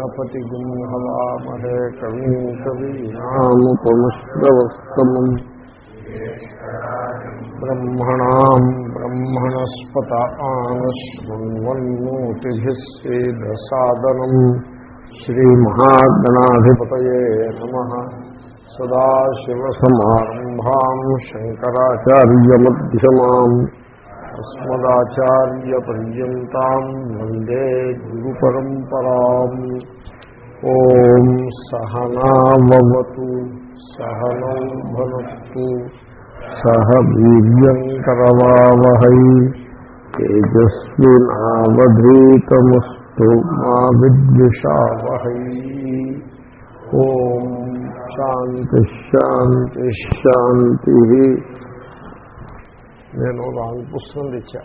గణపతిగుం హవామహే కవిం కవీనాముపమశ్రవస్తమం బ్రహ్మణాం బ్రహ్మణస్పత ఆనశృణ్వన్నోతిభిः సేదసాదనం శ్రీమహాగణాధిపతయే నమः సదాశివసమారంభాం శంకరాచార్యమధ్యమాम् అస్మదాచార్యపర్యంతం వందే గురుపరంపరాం ఓం సహనావతు సహనౌ భనత్తు సహ వీర్యంకరవావహై తేజస్వినావధీతమస్తు మా విద్విషావహై ఓం శాంతి శాంతి శాంతి నేను రాంగ్ పుస్తకం తెచ్చా.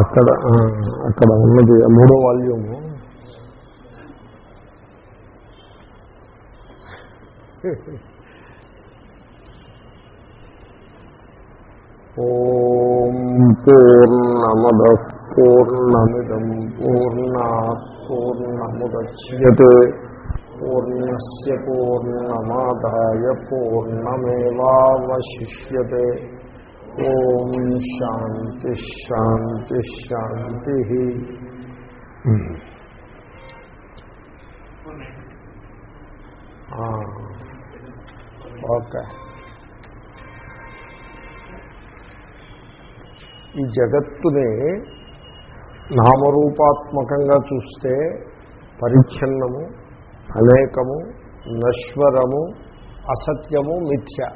అక్కడ అక్కడ ఉన్నది మూడో వాల్యూము. ఓం పూర్ణమద పూర్ణమిదం పూర్ణాత్ పూర్ణముద్యతే. పూర్ణస్ పూర్ణమాదాయ పూర్ణమేవాశిష్యతే ఓం శాంతి శాంతి శాంతి. ఓకే. ఈ జగత్తుని నామరూపాత్మకంగా చూస్తే పరిచ్ఛిన్నము అనేకము నశ్వరము అసత్యము మిథ్య.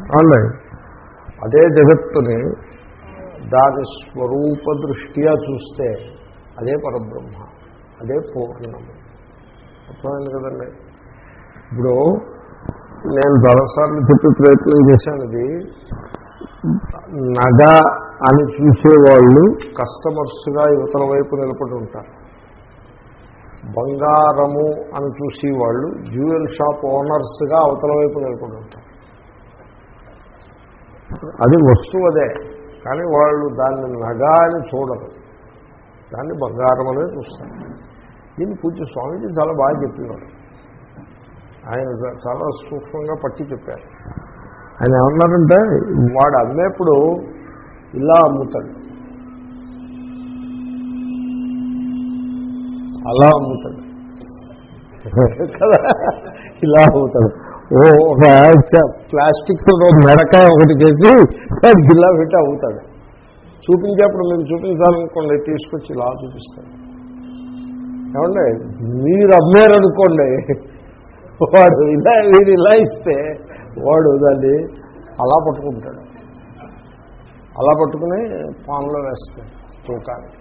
అవునండి అదే జగత్తుని దాని స్వరూప దృష్ట్యా చూస్తే అదే పరబ్రహ్మ అదే పూర్ణము. అర్థమైంది కదండి? ఇప్పుడు నేను చాలాసార్లు చెప్పే ప్రయత్నం చేశాను ఇది. నగ అని చూసేవాళ్ళు కస్టమర్స్గా యువతల వైపు నిలబడి ఉంటారు. బంగారము అని చూసేవాళ్ళు జ్యువెల్ షాప్ ఓనర్స్గా అవతల వైపు నిలబడి ఉంటారు. అది వస్తువు అదే. కానీ వాళ్ళు దాన్ని నగ అని చూడరు. దాన్ని బంగారం అనే చూస్తారు. దీన్ని పూజ్య స్వామీజీ చాలా బాగా చెప్పేవారు ఆయన చాలా సూక్ష్మంగా పట్టి చెప్పారు. ఆయన ఏమన్నారంటే వాడు అమ్మేప్పుడు ఇలా అమ్ముతాడు. అలా అమ్ముతాడు. కదా? ఇలా అమ్ముతాడు. ఒక ప్లాస్టిక్ మెడకాయ ఒకటి చేసి దానికి ఇలా పెట్టి అవుతాడు. చూపించేప్పుడు మేము చూపించాలనుకోండి తీసుకొచ్చి ఇలా చూపిస్తాను ఏమండి? మీరు అమ్మారనుకోండి వాడు ఇలా మీరు ఇలా ఇస్తే వాడు దాన్ని అలా పట్టుకుంటాడు. అలా పట్టుకుని పాన్లో వేస్తాడు తూకాన్ని.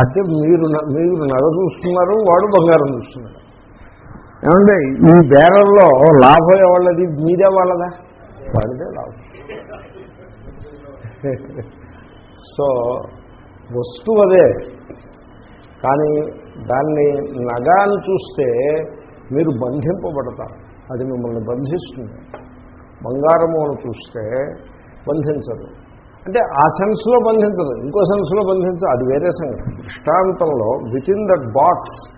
అంటే మీరు మీరు నగ చూస్తున్నారు వాడు బంగారం చూస్తున్నాడు ఏమంటే ఈ బేరంలో లాభం ఎవళ్ళది? మీదే వాళ్ళదా? వాడిదే లాభం. సో వస్తువు అదే. కానీ దాన్ని నగాన్ని చూస్తే మీరు బంధింపబడతారు. అది మిమ్మల్ని బంధిస్తుంది. బంగారము అని చూస్తే బంధించదు. అంటే ఆ సెన్స్లో బంధించదు. ఇంకో సెన్స్లో బంధించదు. అది వేరే సంగతి. దృష్టాంతంలో విత్ ఇన్ దట్ బాక్స్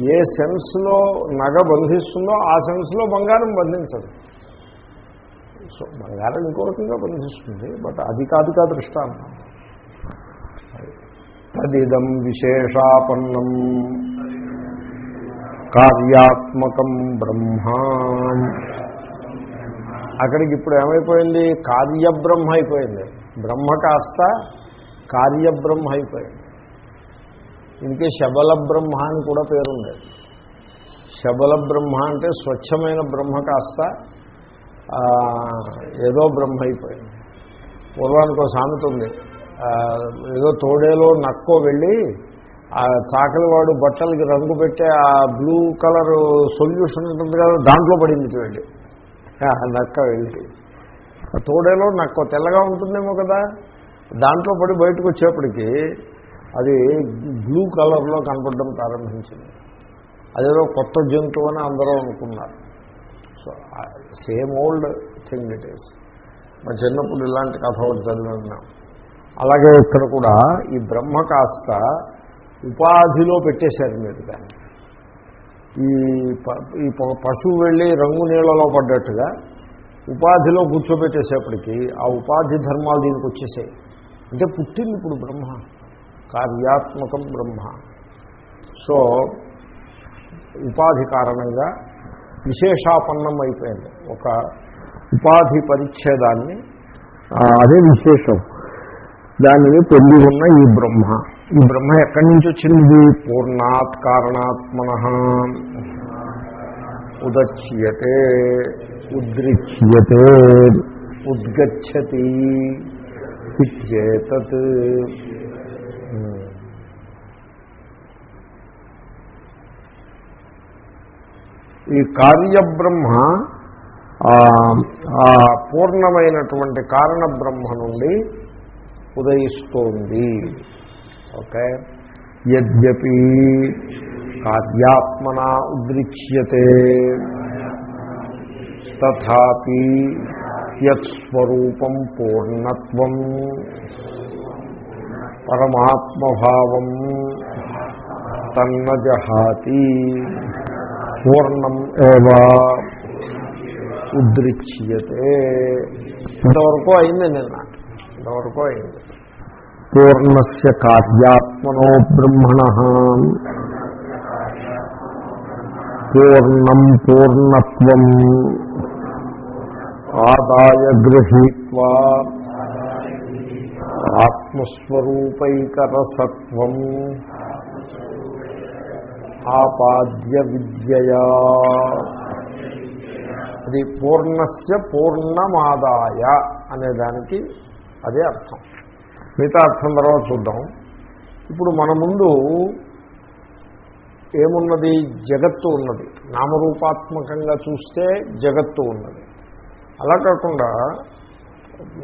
ఏ సెన్స్లో నగ బంధిస్తుందో ఆ సెన్స్లో బంగారం బంధించదు. సో బంగారం ఇంకో రకంగా బంధిస్తుంది బట్ అది కాదు కాదు దృష్టాంతం. తదిదం విశేషాపన్నం కార్యాత్మకం బ్రహ్మ. అక్కడికి ఇప్పుడు ఏమైపోయింది? కార్యబ్రహ్మ అయిపోయింది. బ్రహ్మ కాస్త కార్యబ్రహ్మ అయిపోయింది. దీనికి శబల బ్రహ్మ అని కూడా పేరుంది శబల బ్రహ్మ అంటే స్వచ్ఛమైన బ్రహ్మ కాస్త ఏదో బ్రహ్మ అయిపోయింది. పూర్వానికి ఒక సామెత ఉంది. ఏదో తోడేలో నక్కో వెళ్ళి ఆ చాకలివాడు బట్టలకి రంగు పెట్టే ఆ బ్లూ కలర్ సొల్యూషన్ ఉంటుంది కదా దాంట్లో పడింది వెళ్ళి నక్క వెళ్ళి. ఆ తోడేలో నక్క తెల్లగా ఉంటుందేమో కదా దాంట్లో పడి బయటకు వచ్చేప్పటికీ అది బ్లూ కలర్లో కనపడడం ప్రారంభించింది. అదేదో కొత్త జంతువు అని అందరూ అనుకున్నారు. So same old thing it is మా చిన్నప్పుడు ఇలాంటి కథ ఒకటి చదివినాం అలాగే ఇక్కడ కూడా ఈ బ్రహ్మ కాస్త ఉపాధిలో పెట్టేశారు మీరు దాన్ని. ఈ ప- ఈ పశువు వెళ్ళి రంగు నీళ్ళలో పడ్డట్టుగా ఉపాధిలో కూర్చోబెట్టేసేపటికి ఆ ఉపాధి ధర్మాలు దీనికి వచ్చేసాయి. అంటే పుట్టింది ఇప్పుడు బ్రహ్మ. కార్యాత్మకం బ్రహ్మ. సో ఉపాధి కారణంగా విశేషాపన్నం అయిపోయింది. ఒక ఉపాధి పరిచ్ఛేదాన్ని అదే విశేషం. దానిని పొంది ఉన్న ఈ బ్రహ్మ. ఈ బ్రహ్మ ఎక్కడి నుంచి వచ్చింది? పూర్ణాత్ కారణాత్మన. ఉదచ్యతే. ఉద్రిచ్యతే. ఉద్గచ్చతి. ఇత్యేతత్. ఈ కార్యబ్రహ్మ ఆ, పూర్ణమైనటువంటి కారణ బ్రహ్మ నుండి ఉదయిస్తోంది. ఓకే? యద్యపి కార్యాత్మన ఉద్రిచ్యతే. తథాపి యత్స్వరూపం పూర్ణత్వం. పరమాత్మభావం తన్న జహాతి పూర్ణం ఏవా? ఉద్రిచ్యతే. ఇంతవరకు అయింది నిన్న. ఇంతవరకు అయింది. పూర్ణస్ కార్యాత్మనో బ్రహ్మణ. పూర్ణం పూర్ణత్వం ఆదాయ గృహీత్వా. ఆత్మస్వరూపైకరసత్వం. ఆపాద్య విద్యయా అది పూర్ణస్య పూర్ణమాదాయ అనే దానికి అదే అర్థం. మిగతా అర్థం తర్వాత చూద్దాం. ఇప్పుడు మన ముందు ఏమున్నది? జగత్తు ఉన్నది. నామరూపాత్మకంగా చూస్తే జగత్తు ఉన్నది. అలా కాకుండా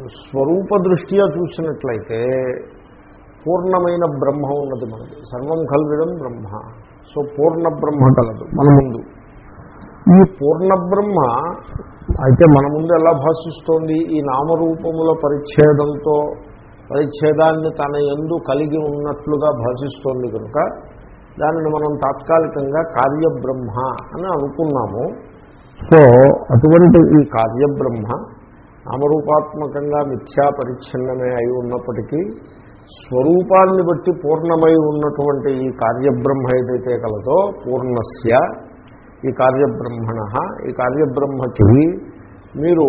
స్వరూప దృష్ట్యా చూసినట్లయితే పూర్ణమైన బ్రహ్మ ఉన్నది మనది. సర్వం కల్విదం బ్రహ్మ. సో పూర్ణ బ్రహ్మ కలదు మన ముందు. ఈ పూర్ణ బ్రహ్మ అయితే మన ముందు ఎలా భాషిస్తోంది? ఈ నామరూపముల పరిచ్ఛేదంతో పరిచ్ఛేదాన్ని తన ఎందు కలిగి ఉన్నట్లుగా భాషిస్తోంది కనుక దానిని మనం తాత్కాలికంగా కార్యబ్రహ్మ అని అనుకున్నాము. సో అటువంటి ఈ కార్యబ్రహ్మ నామరూపాత్మకంగా మిథ్యా పరిచ్ఛిన్నమే అయి ఉన్నప్పటికీ స్వరూపాన్ని బట్టి పూర్ణమై ఉన్నటువంటి ఈ కార్యబ్రహ్మ ఏదైతే కలదో పూర్ణస్య ఈ కార్యబ్రహ్మణ ఈ కార్యబ్రహ్మకి మీరు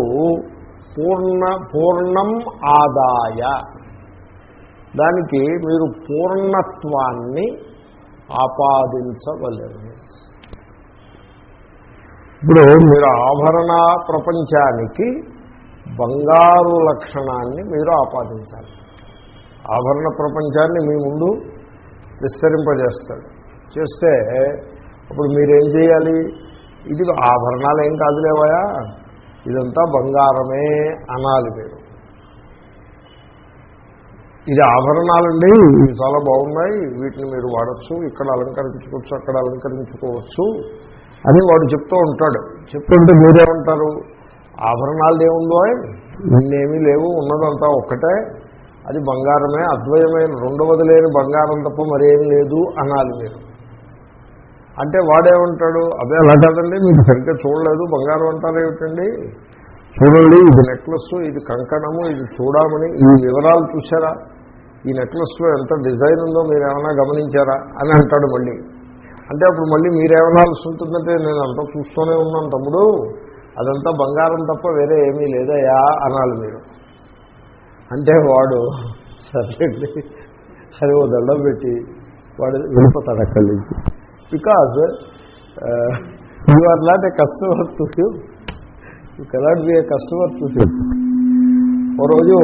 పూర్ణ పూర్ణం ఆదాయ. దానికి మీరు పూర్ణత్వాన్ని ఆపాదించవలేదు ఇప్పుడు మీరు ఆభరణ ప్రపంచానికి బంగారు లక్షణాన్ని మీరు ఆపాదించాలి. ఆభరణ ప్రపంచాన్ని మీ ముందు విస్తరింపజేస్తాడు. చేస్తే అప్పుడు మీరేం చేయాలి? ఇది ఆభరణాలు ఏం కాదులేవయా ఇదంతా బంగారమే అనాలి మీరు. ఇది ఆభరణాలండి. ఇవి చాలా బాగున్నాయి. వీటిని మీరు వాడచ్చు. ఇక్కడ అలంకరించుకోవచ్చు అక్కడ అలంకరించుకోవచ్చు అని వాడు చెప్తూ ఉంటాడు. చెప్తుంటే మీరేమంటారు? ఆభరణాలు ఏముందో? ఇన్నేమీ లేవు. ఉన్నదంతా ఒక్కటే. అది బంగారమే అద్వయమైన రెండవది లేని బంగారం తప్ప మరేం లేదు అనాలి మీరు. అంటే వాడేమంటాడు అదే అలా కాదండి మీకు సరిగ్గా చూడలేదు బంగారం అంటారు ఏమిటండి? చూడండి ఇది నెక్లెస్ ఇది కంకణము ఇది చూడమని ఈ వివరాలు చూసారా ఈ నెక్లెస్లో ఎంత డిజైన్ ఉందో మీరు ఏమైనా గమనించారా? అని అంటాడు మళ్ళీ. అంటే అప్పుడు మళ్ళీ మీరేమనాల్సి ఉంటుందంటే నేను అంతా చూస్తూనే ఉన్నాను తమ్ముడు అదంతా బంగారం తప్ప వేరే ఏమీ లేదయా అనాలి మీరు. అంటే వాడు సర్లేండి అది ఓ దండం పెట్టి వాడు వెళ్ళిపోతాడు అక్కడి నుంచి. Because you are not a customer to hue you cannot be a customer to hue ఓ రోజు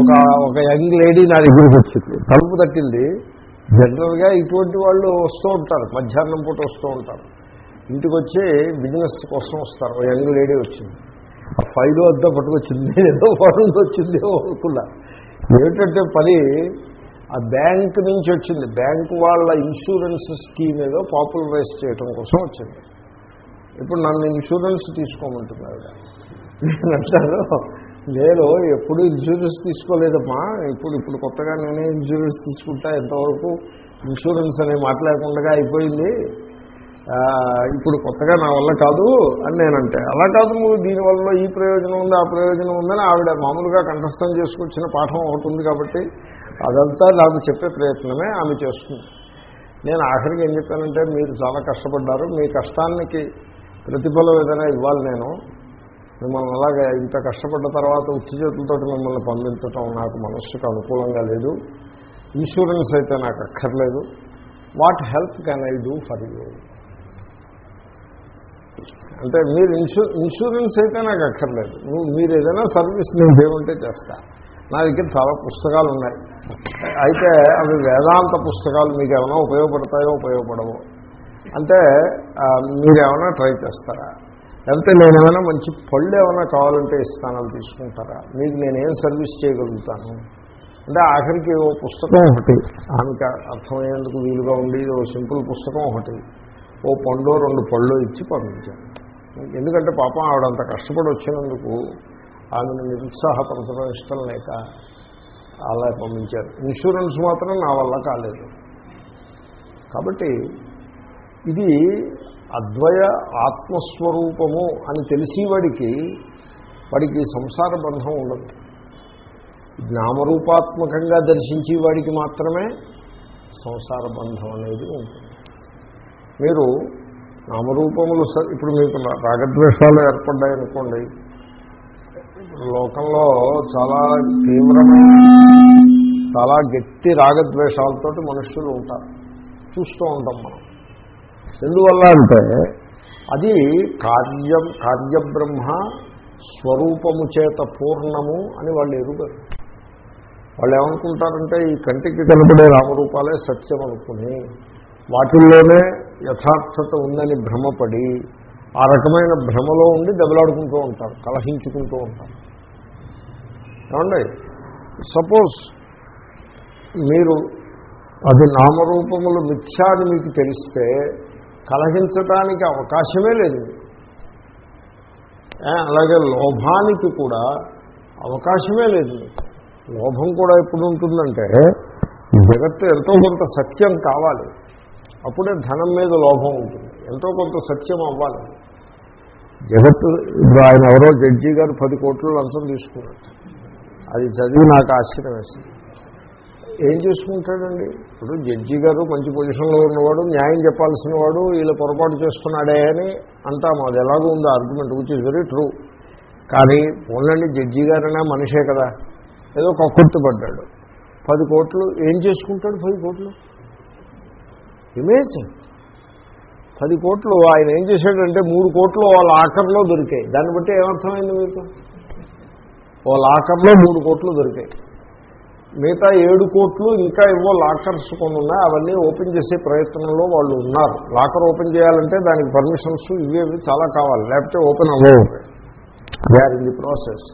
ఒక ఒక యంగ్ లేడీ నా దగ్గరికి వచ్చింది. తలుపు తట్టింది. జనరల్గా ఇటువంటి వాళ్ళు వస్తూ ఉంటారు. మధ్యాహ్నం పూట వస్తూ ఉంటారు. ఇంటికి వచ్చి బిజినెస్ కోసం వస్తారు. ఒక యంగ్ లేడీ వచ్చింది. ఆ ఫైలు అంతా పట్టుకొచ్చింది. ఏదో పనులు వచ్చింది అనుకున్నా. ఏమిటంటే పని ఆ బ్యాంక్ నుంచి వచ్చింది. బ్యాంకు వాళ్ళ ఇన్సూరెన్స్ స్కీమ్ ఏదో పాపులరైజ్ చేయడం కోసం వచ్చింది. ఇప్పుడు నన్ను ఇన్సూరెన్స్ తీసుకోమంటున్నారు. నేను అంటారు నేను ఎప్పుడు ఇన్సూరెన్స్ తీసుకోలేదమ్మా. ఇప్పుడు ఇప్పుడు కొత్తగా నేనే ఇన్సూరెన్స్ తీసుకుంటా. ఎంతవరకు ఇన్సూరెన్స్ అనే మాట్లాడకుండా అయిపోయింది. ఇప్పుడు కొత్తగా నా వల్ల కాదు అని నేనంటే. అలా కాదు నువ్వు దీనివల్ల ఈ ప్రయోజనం ఉంది ఆ ప్రయోజనం ఉందని ఆవిడ మామూలుగా కంఠస్థం చేసుకొచ్చిన పాఠం ఒకటి ఉంది కాబట్టి అదంతా నాకు చెప్పే ప్రయత్నమే ఆమె చేస్తుంది. నేను ఆఖరికి ఏం చెప్పానంటే మీరు చాలా కష్టపడ్డారు మీ కష్టానికి ప్రతిఫలం ఏదైనా ఇవ్వాలి నేను. మిమ్మల్ని అలాగే ఇంత కష్టపడ్డ తర్వాత ఉత్తి చేతులతో మిమ్మల్ని పంపించటం నాకు మనస్సుకు అనుకూలంగా లేదు. ఇన్సూరెన్స్ అయితే నాకు అక్కర్లేదు. What help can I do for you అంటే మీరు ఇన్సూ ఇన్సూరెన్స్ అయితే నాకు అక్కర్లేదు. నువ్వు మీరు ఏదైనా సర్వీస్ నేను ఏమంటే చేస్తా. నా దగ్గర చాలా పుస్తకాలు ఉన్నాయి. అయితే అవి వేదాంత పుస్తకాలు మీకు ఏమైనా ఉపయోగపడతాయో ఉపయోగపడవో. అంటే ఆ, మీరు ఏమైనా ట్రై చేస్తారా? లేకపోతే నేను ఏమైనా మంచి పళ్ళు ఏమైనా కావాలంటే ఇస్తాను అవి తీసుకుంటారా? మీకు నేనేం సర్వీస్ చేయగలుగుతాను? అంటే ఆఖరికి ఓ పుస్తకం ఒకటి. ఆమెకి అర్థమయ్యేందుకు వీలుగా ఉండి ఓ సింపుల్ పుస్తకం ఒకటి. ఓ పండు రెండు పళ్ళు ఇచ్చి పంపించాను ఎందుకంటే పాపం ఆవిడంత కష్టపడి వచ్చినందుకు ఆమెను నిరుత్సాహపరచడం ఇష్టం లేక అలా పంపించారు. ఇన్సూరెన్స్ మాత్రం నా వల్ల కాలేదు. కాబట్టి ఇది అద్వయ ఆత్మస్వరూపము అని తెలిసేవాడికి వాడికి సంసార బంధం ఉండదు. జ్ఞామరూపాత్మకంగా దర్శించే వాడికి మాత్రమే సంసార బంధం అనేది ఉంటుంది. మీరు నామరూపములు ఇప్పుడు మీకు రాగద్వేషాలు ఏర్పడ్డాయి అనుకోండి లోకంలో చాలా తీవ్రమైన చాలా గట్టి రాగద్వేషాలతోటి మనుషులు ఉంటారు. చూస్తూ ఉంటాం మనం. ఎందువల్ల అంటే అది కార్యం కార్యబ్రహ్మ స్వరూపము చేత పూర్ణము అని వాళ్ళు ఎరుగరు. వాళ్ళు ఏమనుకుంటారంటే ఈ కంటికి కనపడే రామరూపాలే సత్యం అనుకుని వాటిల్లోనే యథార్థత ఉందని భ్రమపడి ఆ రకమైన భ్రమలో ఉండి దెబ్బలాడుకుంటూ ఉంటారు కలహించుకుంటూ ఉంటారు. ఏమండి? సపోజ్ మీరు అది నామరూపములు మిథ్యా అని మీకు తెలిస్తే కలహించడానికి అవకాశమే లేదు. అలాగే లోభానికి కూడా అవకాశమే లేదు. లోభం కూడా ఎప్పుడు ఉంటుందంటే జగత్తు ఎంతో కొంత సత్యం కావాలి. అప్పుడే ధనం మీద లోభం ఉంటుంది. ఎంతో కొంత సత్యం అవ్వాలి. జగత్తు ఇప్పుడు ఆయన ఎవరో జడ్జి గారు పది కోట్లు లంచం తీసుకున్నారు. అది చదివి నాకు ఆశ్చర్యం వేసింది. ఏం చేసుకుంటాడండి? ఇప్పుడు జడ్జి గారు మంచి పొజిషన్లో ఉన్నవాడు న్యాయం చెప్పాల్సిన వాడు వీళ్ళు పొరపాటు చేసుకున్నాడే అని అంటాము. అది ఎలాగో ఉంది argument which is very true కానీ ఓన్లండి జడ్జి గారైనా మనిషే కదా. ఏదో కక్కుర్తిపడ్డాడు పది కోట్లు ఏం చేసుకుంటాడు పది కోట్లు? ఇమేజింగ్ పది కోట్లు ఆయన ఏం చేశాడంటే మూడు కోట్లు వాళ్ళ ఆఖర్లో దొరికాయి. దాన్ని బట్టి ఏమర్థమైంది మీకు? ఓ లాకర్లో మూడు కోట్లు దొరికాయి. మిగతా ఏడు కోట్లు ఇంకా ఏవో లాకర్స్ కొన్ని ఉన్నాయి అవన్నీ ఓపెన్ చేసే ప్రయత్నంలో వాళ్ళు ఉన్నారు. లాకర్ ఓపెన్ చేయాలంటే దానికి పర్మిషన్స్ ఇవేవి చాలా కావాలి లేకపోతే ఓపెన్ అవ్వవు. They are in the process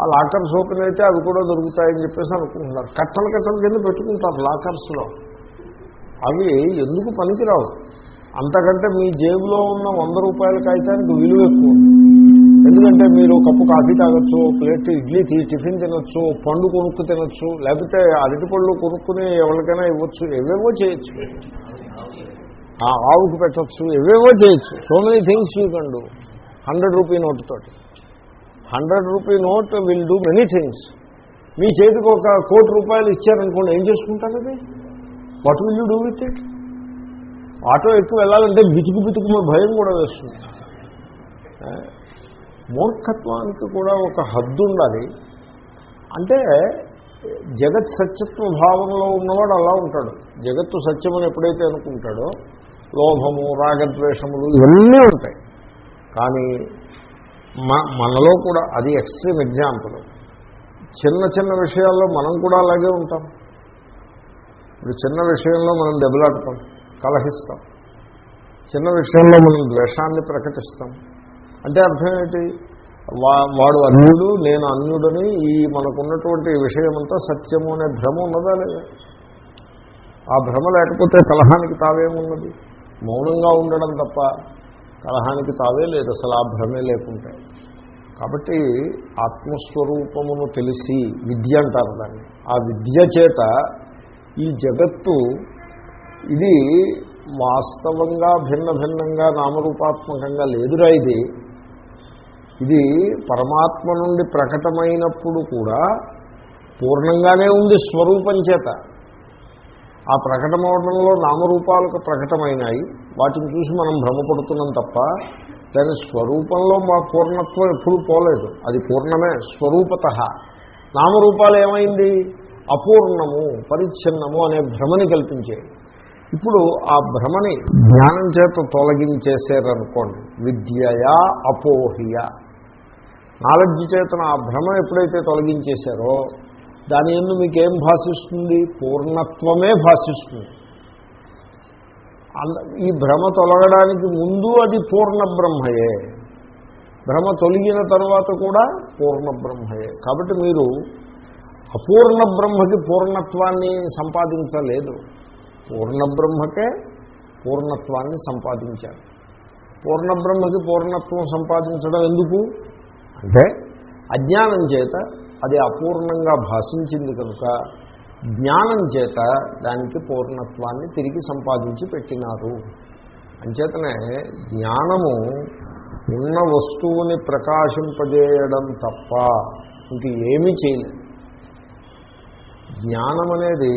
ఆ లాకర్స్ ఓపెన్ అయితే అవి కూడా దొరుకుతాయని చెప్పేసి అనుకుంటున్నారు. కట్టలు కట్టల కింద పెట్టుకుంటారు లాకర్స్లో. అవి ఎందుకు పనికిరావు? అంతకంటే మీ జేబులో ఉన్న వంద రూపాయల కాగితానికి విలువ ఎక్కువ. ఎందుకంటే మీరు కప్పు కాఫీ తాగొచ్చు ప్లేట్ ఇడ్లీ తీ టిఫిన్ తినొచ్చు పండు కొనుక్కు తినొచ్చు లేకపోతే అరటి పళ్ళు కొనుక్కుని ఎవరికైనా ఇవ్వచ్చు ఏవేవో చేయొచ్చు. ఆ ఆవుకు పెట్టచ్చు ఏవేవో చేయొచ్చు. So many things you can do hundred rupee note తోటి. Hundred rupee note will do many things మీ చేతికి ఒక కోటి రూపాయలు ఇచ్చారనుకోండి ఏం చేసుకుంటారు అది? What will you do with it auto ఎక్కువ వెళ్ళాలంటే బితుకు బితుకు భయం కూడా వేస్తుంది. మూర్ఖత్వానికి కూడా ఒక హద్దు ఉండాలి. అంటే జగత్ సత్యత్వ భావంలో ఉన్నవాడు అలా ఉంటాడు. జగత్తు సత్యమని ఎప్పుడైతే అనుకుంటాడో లోభము రాగద్వేషములు ఇవన్నీ ఉంటాయి. కానీ మనలో కూడా అది ఎక్స్ట్రీమ్ ఎగ్జాంపుల్ చిన్న చిన్న విషయాల్లో మనం కూడా అలాగే ఉంటాం. ఇప్పుడు చిన్న విషయంలో మనం దెబ్బలాడతాం కలహిస్తాం. చిన్న విషయంలో మనం ద్వేషాన్ని ప్రకటిస్తాం. అంటే అర్థం ఏంటి? వా వాడు అన్యుడు నేను అన్యుడని ఈ మనకున్నటువంటి విషయమంతా సత్యము అనే భ్రమ ఉన్నదా లేదా? ఆ భ్రమ లేకపోతే కలహానికి తావేమున్నది? మౌనంగా ఉండడం తప్ప కలహానికి తావే లేదు అసలు ఆ భ్రమే లేకుంటే. కాబట్టి ఆత్మస్వరూపమును తెలిసి విద్య అంటారు దాన్ని. ఆ విద్య చేత ఈ జగత్తు ఇది వాస్తవంగా భిన్న భిన్నంగా నామరూపాత్మకంగా లేదురా ఇది. ఇది పరమాత్మ నుండి ప్రకటమైనప్పుడు కూడా పూర్ణంగానే ఉంది స్వరూపం చేత. ఆ ప్రకటమవడంలో నామరూపాలకు ప్రకటమైనాయి. వాటిని చూసి మనం భ్రమపడుతున్నాం తప్ప దాని స్వరూపంలో మా పూర్ణత్వం ఎప్పుడు పోలేదు. అది పూర్ణమే స్వరూపత. నామరూపాలు ఏమైంది? అపూర్ణము పరిచ్ఛిన్నము అనే భ్రమని కల్పించేది. ఇప్పుడు ఆ భ్రమని జ్ఞానం చేత తొలగించేసారనుకోండి విద్యయా అపోహియ. నాలెడ్జ్ చేతన ఆ భ్రమ ఎప్పుడైతే తొలగించేశారో దాని ఎందు మీకేం భాషిస్తుంది పూర్ణత్వమే భాషిస్తుంది ఈ భ్రమ తొలగడానికి ముందు అది పూర్ణ బ్రహ్మయే భ్రమ తొలగిన తర్వాత కూడా పూర్ణ బ్రహ్మయే కాబట్టి మీరు అపూర్ణ బ్రహ్మకి పూర్ణత్వాన్ని సంపాదించలేదు. పూర్ణ బ్రహ్మకే పూర్ణత్వాన్ని సంపాదించాలి పూర్ణ బ్రహ్మకి పూర్ణత్వం సంపాదించడం ఎందుకు? అంటే అజ్ఞానం చేత అది అపూర్ణంగా భాషించింది కనుక జ్ఞానం చేత దానికి పూర్ణత్వాన్ని తిరిగి సంపాదించి పెట్టినారు. అంచేతనే జ్ఞానము ఉన్న వస్తువుని ప్రకాశింపజేయడం తప్ప ఇంక ఏమీ చేయలేదు. జ్ఞానం అనేది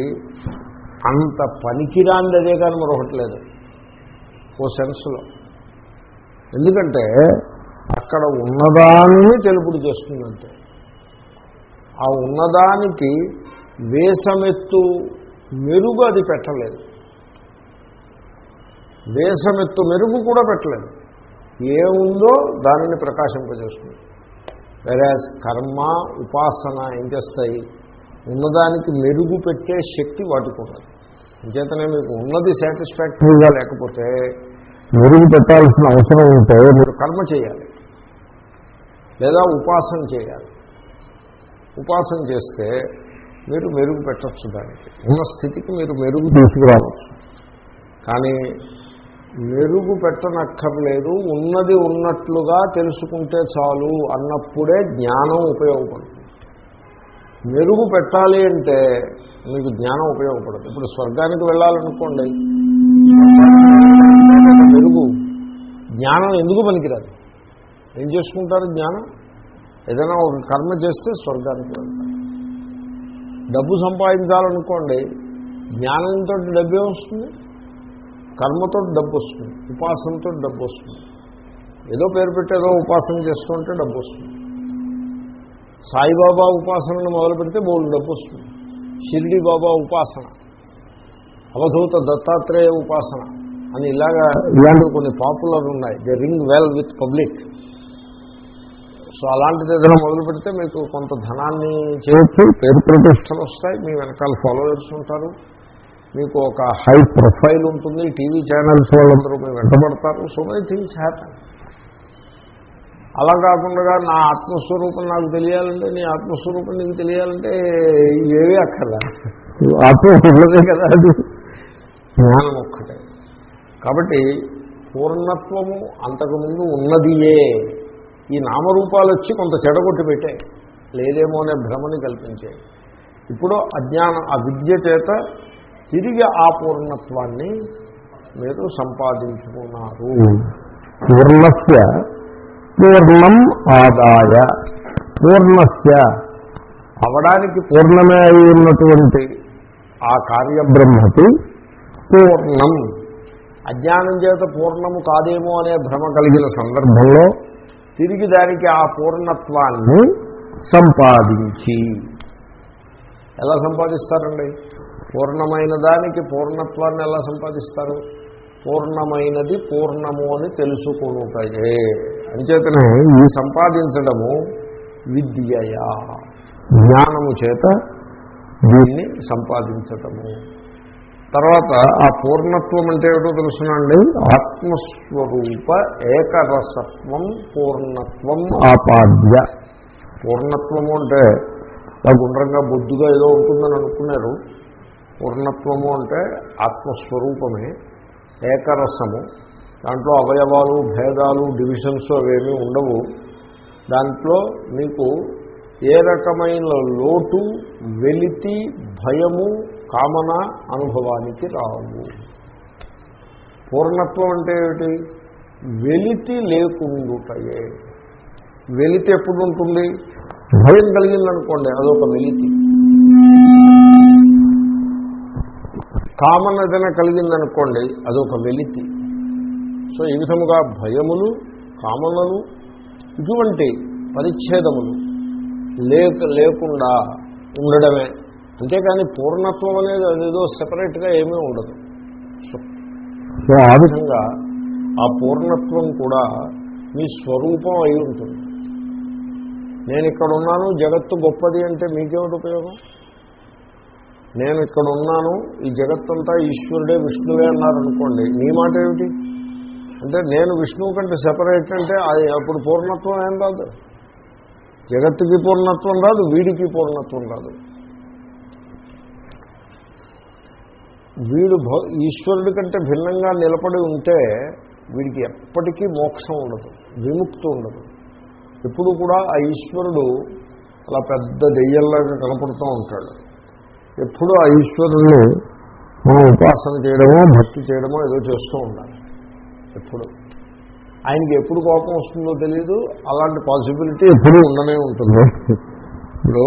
అంత పనికిరాంది అదే కానీ మరొకటి లేదు ఓ సెన్స్లో. ఎందుకంటే అక్కడ ఉన్నదాన్ని తెలుపుడు చేస్తుందంటే. ఆ ఉన్నదానికి వేసమెత్తు మెరుగు అది పెట్టలేదు. వేసమెత్తు మెరుగు కూడా పెట్టలేదు. ఏముందో దానిని ప్రకాశింపజేస్తుంది. వెరాజ్ కర్మ ఉపాసన ఏం చేస్తాయి? ఉన్నదానికి మెరుగు పెట్టే శక్తి వాటికి ఉన్నది. అంచేతనే మీకు ఉన్నది సాటిస్ఫాక్టరీగా లేకపోతే మెరుగు పెట్టాల్సిన అవసరం ఉంటే మీరు కర్మ చేయాలి. లేదా ఉపాసన చేయాలి. ఉపాసన చేస్తే మీరు మెరుగు పెట్టచ్చు దానికి. ఉన్న స్థితికి మీరు మెరుగు తీసుకురావచ్చు. కానీ మెరుగు పెట్టనక్కర్లేదు ఉన్నది ఉన్నట్లుగా తెలుసుకుంటే చాలు అన్నప్పుడే జ్ఞానం ఉపయోగపడుతుంది. మెరుగు పెట్టాలి అంటే మీకు జ్ఞానం ఉపయోగపడదు. ఇప్పుడు స్వర్గానికి వెళ్ళాలనుకోండి మెరుగు జ్ఞానం ఎందుకు పనికిరాదు? ఏం చేసుకుంటారు జ్ఞానం? ఏదైనా ఒక కర్మ చేస్తే స్వర్గానికి వెళ్తారు. డబ్బు సంపాదించాలనుకోండి జ్ఞానంతో డబ్బే వస్తుంది కర్మతో డబ్బు వస్తుంది ఉపాసనతో డబ్బు వస్తుంది. ఏదో పేరు పెట్టి ఏదో ఉపాసన చేస్తుంటే డబ్బు వస్తుంది. సాయిబాబా ఉపాసనను మొదలు పెడితే బోల్డ్ డబ్బు వస్తుంది. షిరిడి బాబా ఉపాసన అవధూత దత్తాత్రేయ ఉపాసన అని ఇలాగా ఇలాంటివి కొన్ని పాపులర్ ఉన్నాయి. They ring well with public so అలాంటిది ఏదైనా మొదలు పెడితే మీకు కొంత ధనాన్ని చేయొచ్చు పేరు ప్రతిష్టలు వస్తాయి. మీ వెనకాల ఫాలోవర్స్ ఉంటారు. మీకు ఒక హై ప్రొఫైల్ ఉంటుంది. టీవీ ఛానల్స్ వాళ్ళందరూ మీ వెంటబడతారు సో మెనీ థింగ్స్ హ్యాపీ అలా కాకుండా నా ఆత్మస్వరూపం నాకు తెలియాలంటే నీ ఆత్మస్వరూపం నీకు తెలియాలంటే ఏవే అక్కర్లా. ఆత్మ ఉన్నదే కదా అది. జ్ఞానం ఒక్కటే. కాబట్టి పూర్ణత్వము అంతకుముందు ఉన్నదియే. ఈ నామరూపాలు వచ్చి కొంత చెడగొట్టి పెట్టాయి. లేదేమో అనే భ్రమని కల్పించాయి. ఇప్పుడు అజ్ఞానం ఆ విద్య చేత తిరిగి ఆ పూర్ణత్వాన్ని మీరు సంపాదించుకున్నారు. పూర్ణస్య పూర్ణం ఆదాయ. పూర్ణస్య. అవడానికి పూర్ణమే అయి ఉన్నటువంటి ఆ కార్యబ్రహ్మకి పూర్ణం. అజ్ఞానం చేత పూర్ణము కాదేమో అనే భ్రమ కలిగిన సందర్భంలో తిరిగి దానికి ఆ పూర్ణత్వాన్ని సంపాదించి. ఎలా సంపాదిస్తారండి? పూర్ణమైన దానికి పూర్ణత్వాన్ని ఎలా సంపాదిస్తారు? పూర్ణమైనది పూర్ణము అని తెలుసుకునుటయే. అంచేతనే ఈ సంపాదించడము విద్యయా. జ్ఞానము చేత దీన్ని సంపాదించటము. తర్వాత ఆ పూర్ణత్వం అంటే ఏమిటో తెలుసునండి? ఆత్మస్వరూప ఏకరసత్వం పూర్ణత్వం ఆపాద్య. పూర్ణత్వము అంటే గుండ్రంగా బొద్దుగా ఏదో ఉంటుందని అనుకున్నారు. పూర్ణత్వము అంటే ఆత్మస్వరూపమే. ఏకరసము. దాంట్లో అవయవాలు భేదాలు డివిజన్స్ అవేమీ ఉండవు. దాంట్లో మీకు ఏ రకమైన లోటు వెలితి భయము కామన అనుభవానికి రావు. పూర్ణత్వం అంటే ఏమిటి? వెలితి లేకుండుటయే. వెలితి ఎప్పుడు ఉంటుంది భయం కలిగిందనుకోండి అదొక వెలితి. కామన్ ఏదైనా కలిగిందనుకోండి అదొక వెలితి. సో ఈ విధముగా భయములు కామనలు ఇటువంటి పరిచ్ఛేదములు లేక లేకుండా ఉండడమే. అంతేకాని పూర్ణత్వం అనేది అదేదో సెపరేట్గా ఏమీ ఉండదు. సో సో ఆ విధంగా ఆ పూర్ణత్వం కూడా మీ స్వరూపం అయి ఉంటుంది. నేను ఇక్కడ ఉన్నాను జగత్తు గొప్పది అంటే మీకేమిటి ఉపయోగం? నేను ఇక్కడ ఉన్నాను ఈ జగత్తంతా ఈశ్వరుడే విష్ణువే అన్నారనుకోండి నీ మాట ఏమిటి? అంటే నేను విష్ణువు కంటే సెపరేట్ అంటే అది అప్పుడు పూర్ణత్వం ఏం రాదు. జగత్తుకి పూర్ణత్వం రాదు వీడికి పూర్ణత్వం రాదు. వీడు ఈశ్వరుడి కంటే భిన్నంగా నిలబడి ఉంటే వీడికి ఎప్పటికీ మోక్షం ఉండదు విముక్తి ఉండదు. ఎప్పుడు కూడా ఆ ఈశ్వరుడు అలా పెద్ద దెయ్యంలాగా కనపడుతూ ఉంటాడు. ఎప్పుడూ ఆ ఈశ్వరుణ్ణి మనం ఉపాసన చేయడమో భక్తి చేయడమో ఏదో చేస్తూ ఉండాలి. ఎప్పుడు. ఆయనకి ఎప్పుడు కోపం వస్తుందో తెలియదు అలాంటి పాసిబిలిటీ ఎప్పుడూ ఉండనే ఉంటుంది. ఇప్పుడు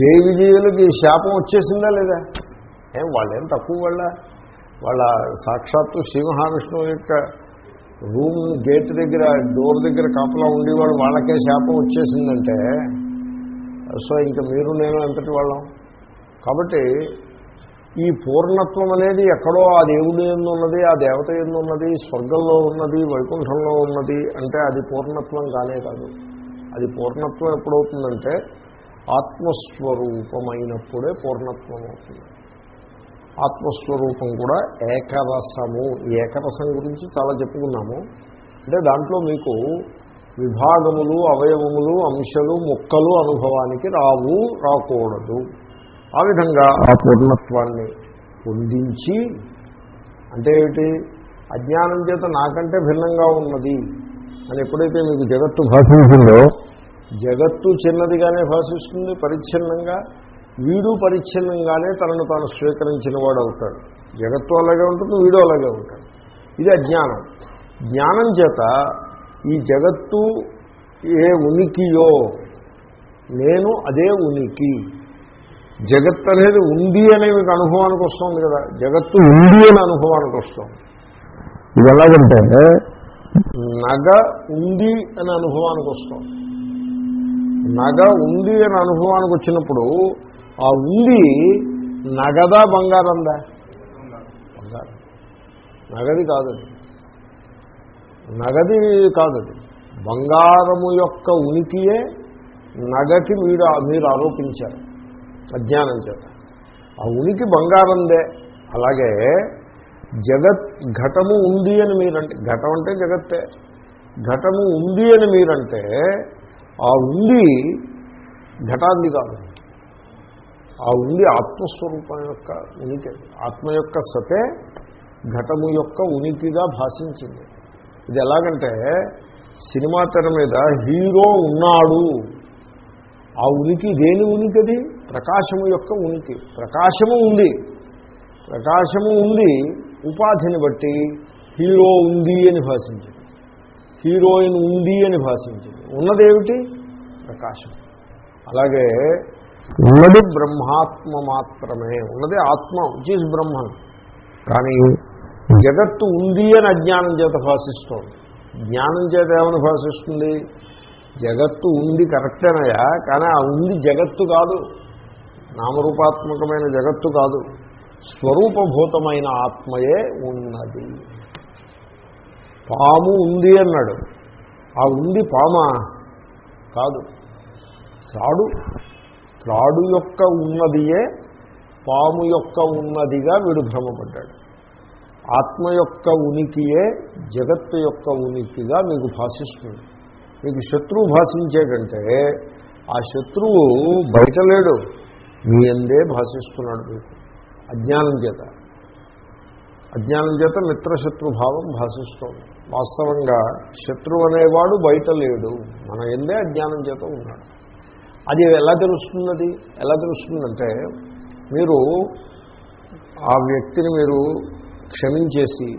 జయ విజయులకి శాపం వచ్చేసిందా లేదా? ఏం వాళ్ళేం తక్కువ వాళ్ళ వాళ్ళ సాక్షాత్తు శ్రీ మహావిష్ణువు యొక్క రూమ్ గేట్ దగ్గర డోర్ దగ్గర కాపలా ఉండేవాడు వాళ్ళకే శాపం వచ్చేసిందంటే సో ఇంకా మీరు నేను ఎంతటి వాళ్ళం. కాబట్టి ఈ పూర్ణత్వం అనేది ఎక్కడో ఆ దేవుడు ఎందు ఉన్నది ఆ దేవత ఎందు ఉన్నది స్వర్గంలో ఉన్నది వైకుంఠంలో ఉన్నది అంటే అది పూర్ణత్వం కానే కాదు. అది పూర్ణత్వం ఎప్పుడవుతుందంటే ఆత్మస్వరూపమైనప్పుడే పూర్ణత్వం అవుతుంది ఆత్మస్వరూపం కూడా ఏకరసము. ఏకరసం గురించి చాలా చెప్పుకున్నాము. అంటే దాంట్లో మీకు విభాగములు అవయవములు అంశలు ముక్కలు అనుభవానికి రావు రాకూడదు. ఆ విధంగా ఆ పూర్ణత్వాన్ని పొందించి అంటే ఏమిటి? అజ్ఞానం చేత నాకంటే భిన్నంగా ఉన్నది అని ఎప్పుడైతే మీకు జగత్తు భాషించిందో జగత్తు చిన్నదిగానే భాషిస్తుంది పరిచ్ఛిన్నంగా వీడు పరిచ్ఛిన్నంగానే తనను తాను స్వీకరించిన వాడు అవుతాడు. జగత్తు అలాగే ఉంటుంది వీడు అలాగే ఉంటాడు. ఇది అజ్ఞానం. జ్ఞానం చేత ఈ జగత్తు ఏ ఉనికియో నేను అదే ఉనికి. జగత్ అనేది ఉంది అనే మీకు అనుభవానికి వస్తుంది కదా. జగత్తు ఉంది అనే అనుభవానికి వస్తుంది. ఇది ఎలాగంటే నగ ఉంది అనే అనుభవానికి వస్తుంది. నగ ఉంది అనే అనుభవానికి వచ్చినప్పుడు ఆ ఉంది నగదా బంగారందా? బంగారం. నగది కాదది నగది కాదది బంగారము యొక్క ఉనికియే నగకి మీరు మీరు ఆరోపించారు. అజ్ఞానం చేత. ఆ ఉనికి బంగారందే. అలాగే జగత్ ఘటము ఉంది అని మీరంటే ఘటం అంటే జగత్తే. ఘటము ఉంది అని మీరంటే ఆ ఉంది ఘటాన్ని కాదు. ఆ ఉంది ఆత్మస్వరూపం యొక్క ఉనికి. ఆత్మ యొక్క సతే ఘటము యొక్క ఉనికిగా భాషించింది. ఇది ఎలాగంటే సినిమా తెర మీద హీరో ఉన్నాడు. ఆ ఉనికి దేని ఉనికి అది ప్రకాశము యొక్క ఉనికి. ప్రకాశము ఉంది. ప్రకాశము ఉంది ఉపాధిని బట్టి హీరో ఉంది అని భాషించింది. హీరోయిన్ ఉంది అని భాషించింది. ఉన్నదేమిటి? ప్రకాశం. అలాగే ఉన్నది బ్రహ్మాత్మ మాత్రమే. ఉన్నది ఆత్మ విచ్ ఈజ్ బ్రహ్మన్. కానీ జగత్తు ఉంది అని అజ్ఞానం చేత భాషిస్తోంది. జ్ఞానం చేత ఏమని భాషిస్తుంది? జగత్తు ఉంది కరెక్టేనయా కానీ ఆ ఉంది జగత్తు కాదు. నామరూపాత్మకమైన జగత్తు కాదు. స్వరూపభూతమైన ఆత్మయే ఉన్నది. పాము ఉంది అన్నాడు. ఆ ఉంది పామా? కాదు. త్రాడు. త్రాడు యొక్క ఉన్నదియే పాము యొక్క ఉన్నదిగా వీడు భ్రమపడ్డాడు. ఆత్మ యొక్క ఉనికియే జగత్తు యొక్క ఉనికిగా మీకు భాషిస్తుంది. మీకు శత్రువు భాషించేటంటే ఆ శత్రువు బయట లేడు. మీ అందే భాషిస్తున్నాడు మీకు. అజ్ఞానం చేత. అజ్ఞానం చేత మిత్రశత్రుభావం భాషిస్తోంది. వాస్తవంగా శత్రువు అనేవాడు బయట లేడు. మన ఎందే అజ్ఞానం చేత ఉన్నాడు. అది ఎలా తెలుస్తున్నది? ఎలా తెలుస్తుందంటే మీరు ఆ వ్యక్తిని మీరు క్షమించేసి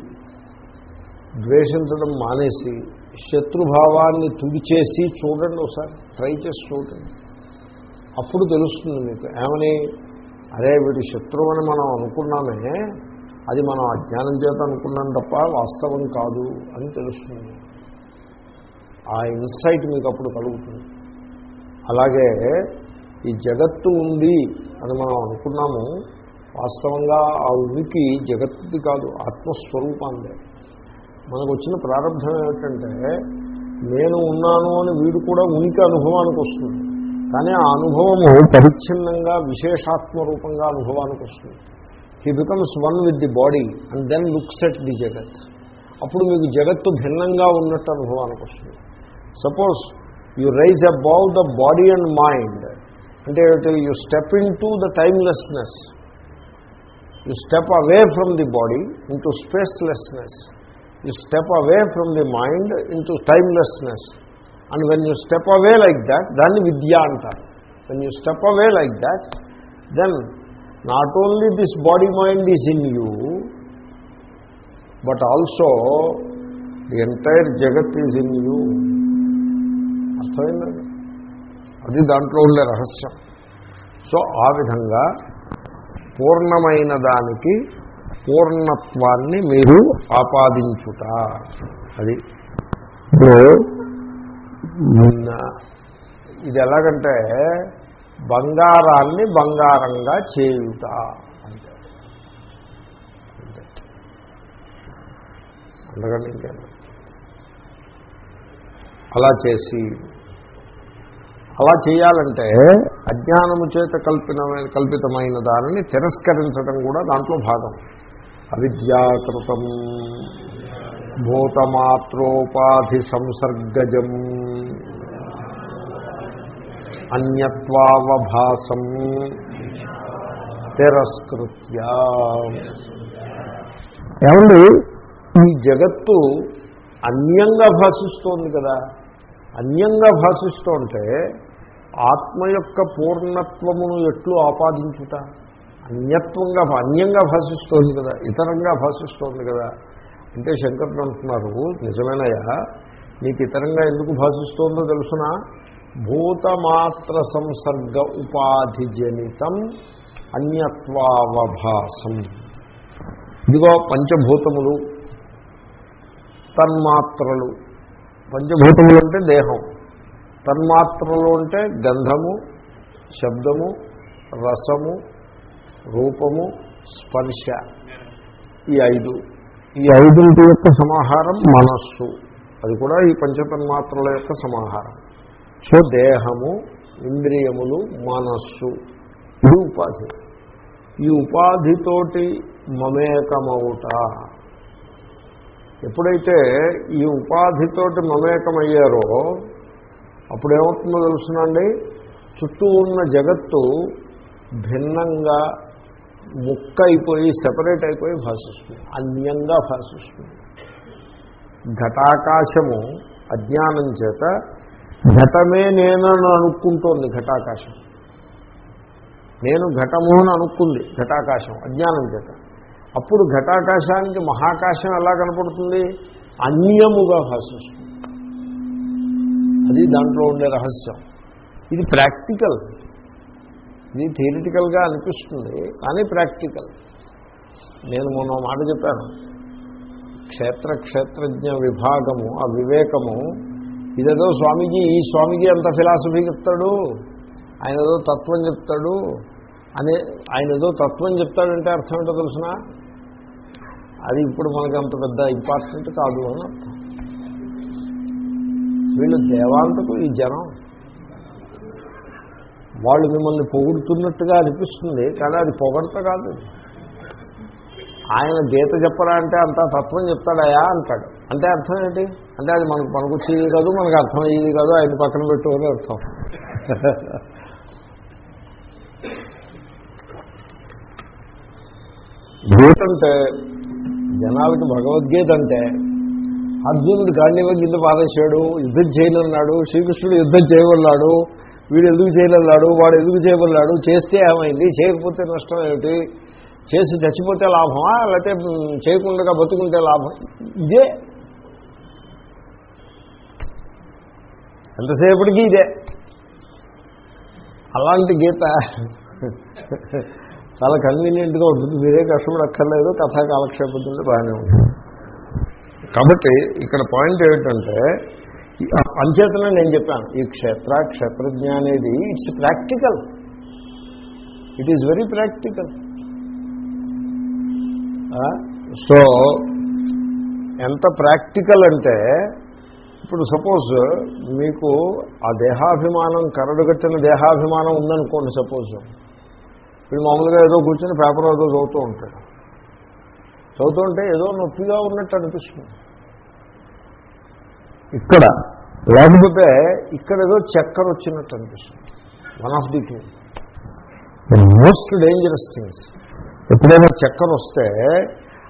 ద్వేషించడం మానేసి శత్రుభావాన్ని తుడిచేసి చూడండి ఒకసారి. ట్రై చేసి చూడండి. అప్పుడు తెలుస్తుంది మీకు. ఏమని? అరే వీడి శత్రువు అని మనం అనుకున్నామే అది మనం అజ్ఞానం చేత అనుకున్నాం తప్ప వాస్తవం కాదు అని తెలుస్తుంది. ఆ ఇన్సైట్ మీకు అప్పుడు కలుగుతుంది. అలాగే ఈ జగత్తు ఉంది అని మనం అనుకున్నాము వాస్తవంగా ఆ ఉనికి జగత్తుది కాదు ఆత్మస్వరూపాందే మనకు వచ్చిన ప్రారంభం ఏమిటంటే నేను ఉన్నాను అని వీడు కూడా ఉనికి అనుభవానికి వస్తుంది కానీ ఆ అనుభవము పరిచ్ఛిన్నంగా విశేషాత్మ రూపంగా అనుభవానికి వస్తుంది. He becomes one with the body and then looks at the జగత్. అప్పుడు మీకు జగత్తు భిన్నంగా ఉన్నట్టు అనుభవానికి వస్తుంది. Suppose you rise above the body and mind అంటే you step into the timelessness you step away from the body into spacelessness you step away from the mind into timelessness and when you step away like that దాన్ని విద్య అంటారు when you step away like that then not only this body mind is in you but also the entire జగత్ is in you అర్థమైందండి అది దాంట్లో ఉండే రహస్యం. So ఆ విధంగా పూర్ణమైన దానికి పూర్ణత్వాన్ని మీరు ఆపాదించుట. అది. ఇప్పుడు ఇది ఎలాగంటే బంగారాన్ని బంగారంగా చేయుట అంతే. అందుకని ఇంకేం అలా చేసి అలా చేయాలంటే అజ్ఞానము చేత కల్పితమైన కల్పితమైన దానిని తిరస్కరించడం కూడా దాంట్లో భాగం. అవిద్యాకృతం. భూతమాత్రోపాధి సంసర్గజం అన్యత్వావభాసం తిరస్కృత్య. ఏమండి ఈ జగత్తు అన్యంగా భాషిస్తోంది కదా. అన్యంగా భాషిస్తుంటే ఆత్మ యొక్క పూర్ణత్వమును ఎట్లు ఆపాదించుట? అన్యత్వంగా అన్యంగా భాషిస్తోంది కదా. ఇతరంగా భాషిస్తోంది కదా. అంటే శంకరుడు అంటున్నారు నిజమేనయ్యా నీకు ఇతరంగా ఎందుకు భాషిస్తోందో తెలుసిన? భూతమాత్ర సంసర్గ ఉపాధిజనితం అన్యత్వావభాసం. ఇదిగో పంచభూతములు తన్మాత్రలు. పంచభూతములు అంటే దేహం. తన్మాత్రలు అంటే గంధము శబ్దము రసము రూపము స్పర్శ. ఈ ఐదు. ఈ ఐదింటి యొక్క సమాహారం మనస్సు. అది కూడా ఈ పంచతన్మాత్రల యొక్క సమాహారం. సో దేహము ఇంద్రియములు మనస్సు. ఇది ఉపాధి. ఈ ఉపాధితోటి మమేకమవుట. ఎప్పుడైతే ఈ ఉపాధితోటి మమేకమయ్యారో అప్పుడేమవుతుందో తెలుసునండి? చుట్టూ ఉన్న జగత్తు భిన్నంగా ముక్క అయిపోయి సెపరేట్ అయిపోయి భాషిస్తుంది. అన్యంగా భాషిస్తుంది. ఘటాకాశము అజ్ఞానం చేత ఘటమే నేనని అనుకుంటోంది ఘటాకాశం. నేను ఘటము అని అనుకుంది ఘటాకాశం అజ్ఞానం చేత. అప్పుడు ఘటాకాశానికి మహాకాశం ఎలా కనపడుతుంది? అన్యముగా భాషిస్తుంది. అది దాంట్లో ఉండే రహస్యం. ఇది ప్రాక్టికల్. ఇది థియరిటికల్గా అనిపిస్తుంది కానీ ప్రాక్టికల్. నేను మొన్న మాట చెప్పాను. క్షేత్ర క్షేత్రజ్ఞ విభాగము ఆ వివేకము ఇదేదో స్వామీజీ ఈ స్వామీజీ అంత ఫిలాసఫీ చెప్తాడు? ఆయన ఏదో తత్వం చెప్తాడు? అనే ఆయన ఏదో తత్వం చెప్తాడంటే అర్థం ఏంటో తెలుసిన? అది ఇప్పుడు మనకి అంత పెద్ద ఇంపార్టెంట్ కాదు అని అర్థం. వీళ్ళు దేవాంతకు ఈ జనం. వాళ్ళు మిమ్మల్ని పొగుడుతున్నట్టుగా అనిపిస్తుంది కానీ అది పొగడత కాదు. ఆయన గీత చెప్పరా అంటే అంత తత్వం చెప్తాడయా అంటాడు. అంటే అర్థం ఏంటి? అంటే అది మనకు పనికొచ్చేది కాదు మనకు అర్థమయ్యేది కాదు ఆయన పక్కన పెట్టుకుని అర్థం. గీత అంటే జనాలకి భగవద్గీత అంటే అర్జునుడు గాంధీవ కింద పారేశాడు యుద్ధం చేయనన్నాడు శ్రీకృష్ణుడు యుద్ధం చేయవల్లాడు వీడు ఎందుకు చేయలేడు వాడు ఎందుకు చేయవల్లాడు చేస్తే ఏమైంది చేయకపోతే నష్టం ఏమిటి? చేసి చచ్చిపోతే లాభమా? లేకపోతే చేయకుండా బతుకుంటే లాభం? ఇదే. ఎంతసేపటికి ఇదే. అలాంటి గీత చాలా కన్వీనియంట్గా ఉంటుంది. మీరే కష్టపడక్కర్లేదు. కథా కాలక్షేపతుంది బాగానే ఉంటుంది. కాబట్టి ఇక్కడ పాయింట్ ఏమిటంటే అంచేతనే నేను చెప్పాను ఈ క్షేత్ర క్షేత్రజ్ఞ అనేది it's practical it is very practical so ఎంత ప్రాక్టికల్ అంటే ఇప్పుడు సపోజ్ మీకు ఆ దేహాభిమానం కరడుగట్టిన దేహాభిమానం ఉందనుకోండి సపోజ్. ఇప్పుడు మామూలుగా ఏదో కూర్చొని పేపర్ ఏదో చదువుతూ ఉంటాడు. చదువుతుంటే ఏదో నొప్పిగా ఉన్నట్టు అనిపిస్తుంది. ఇక్కడ లేకపోతే ఇక్కడ ఏదో చక్కెర వచ్చినట్టు అనిపిస్తుంది. One of the thing most dangerous things ఎప్పుడైనా చక్కెర వస్తే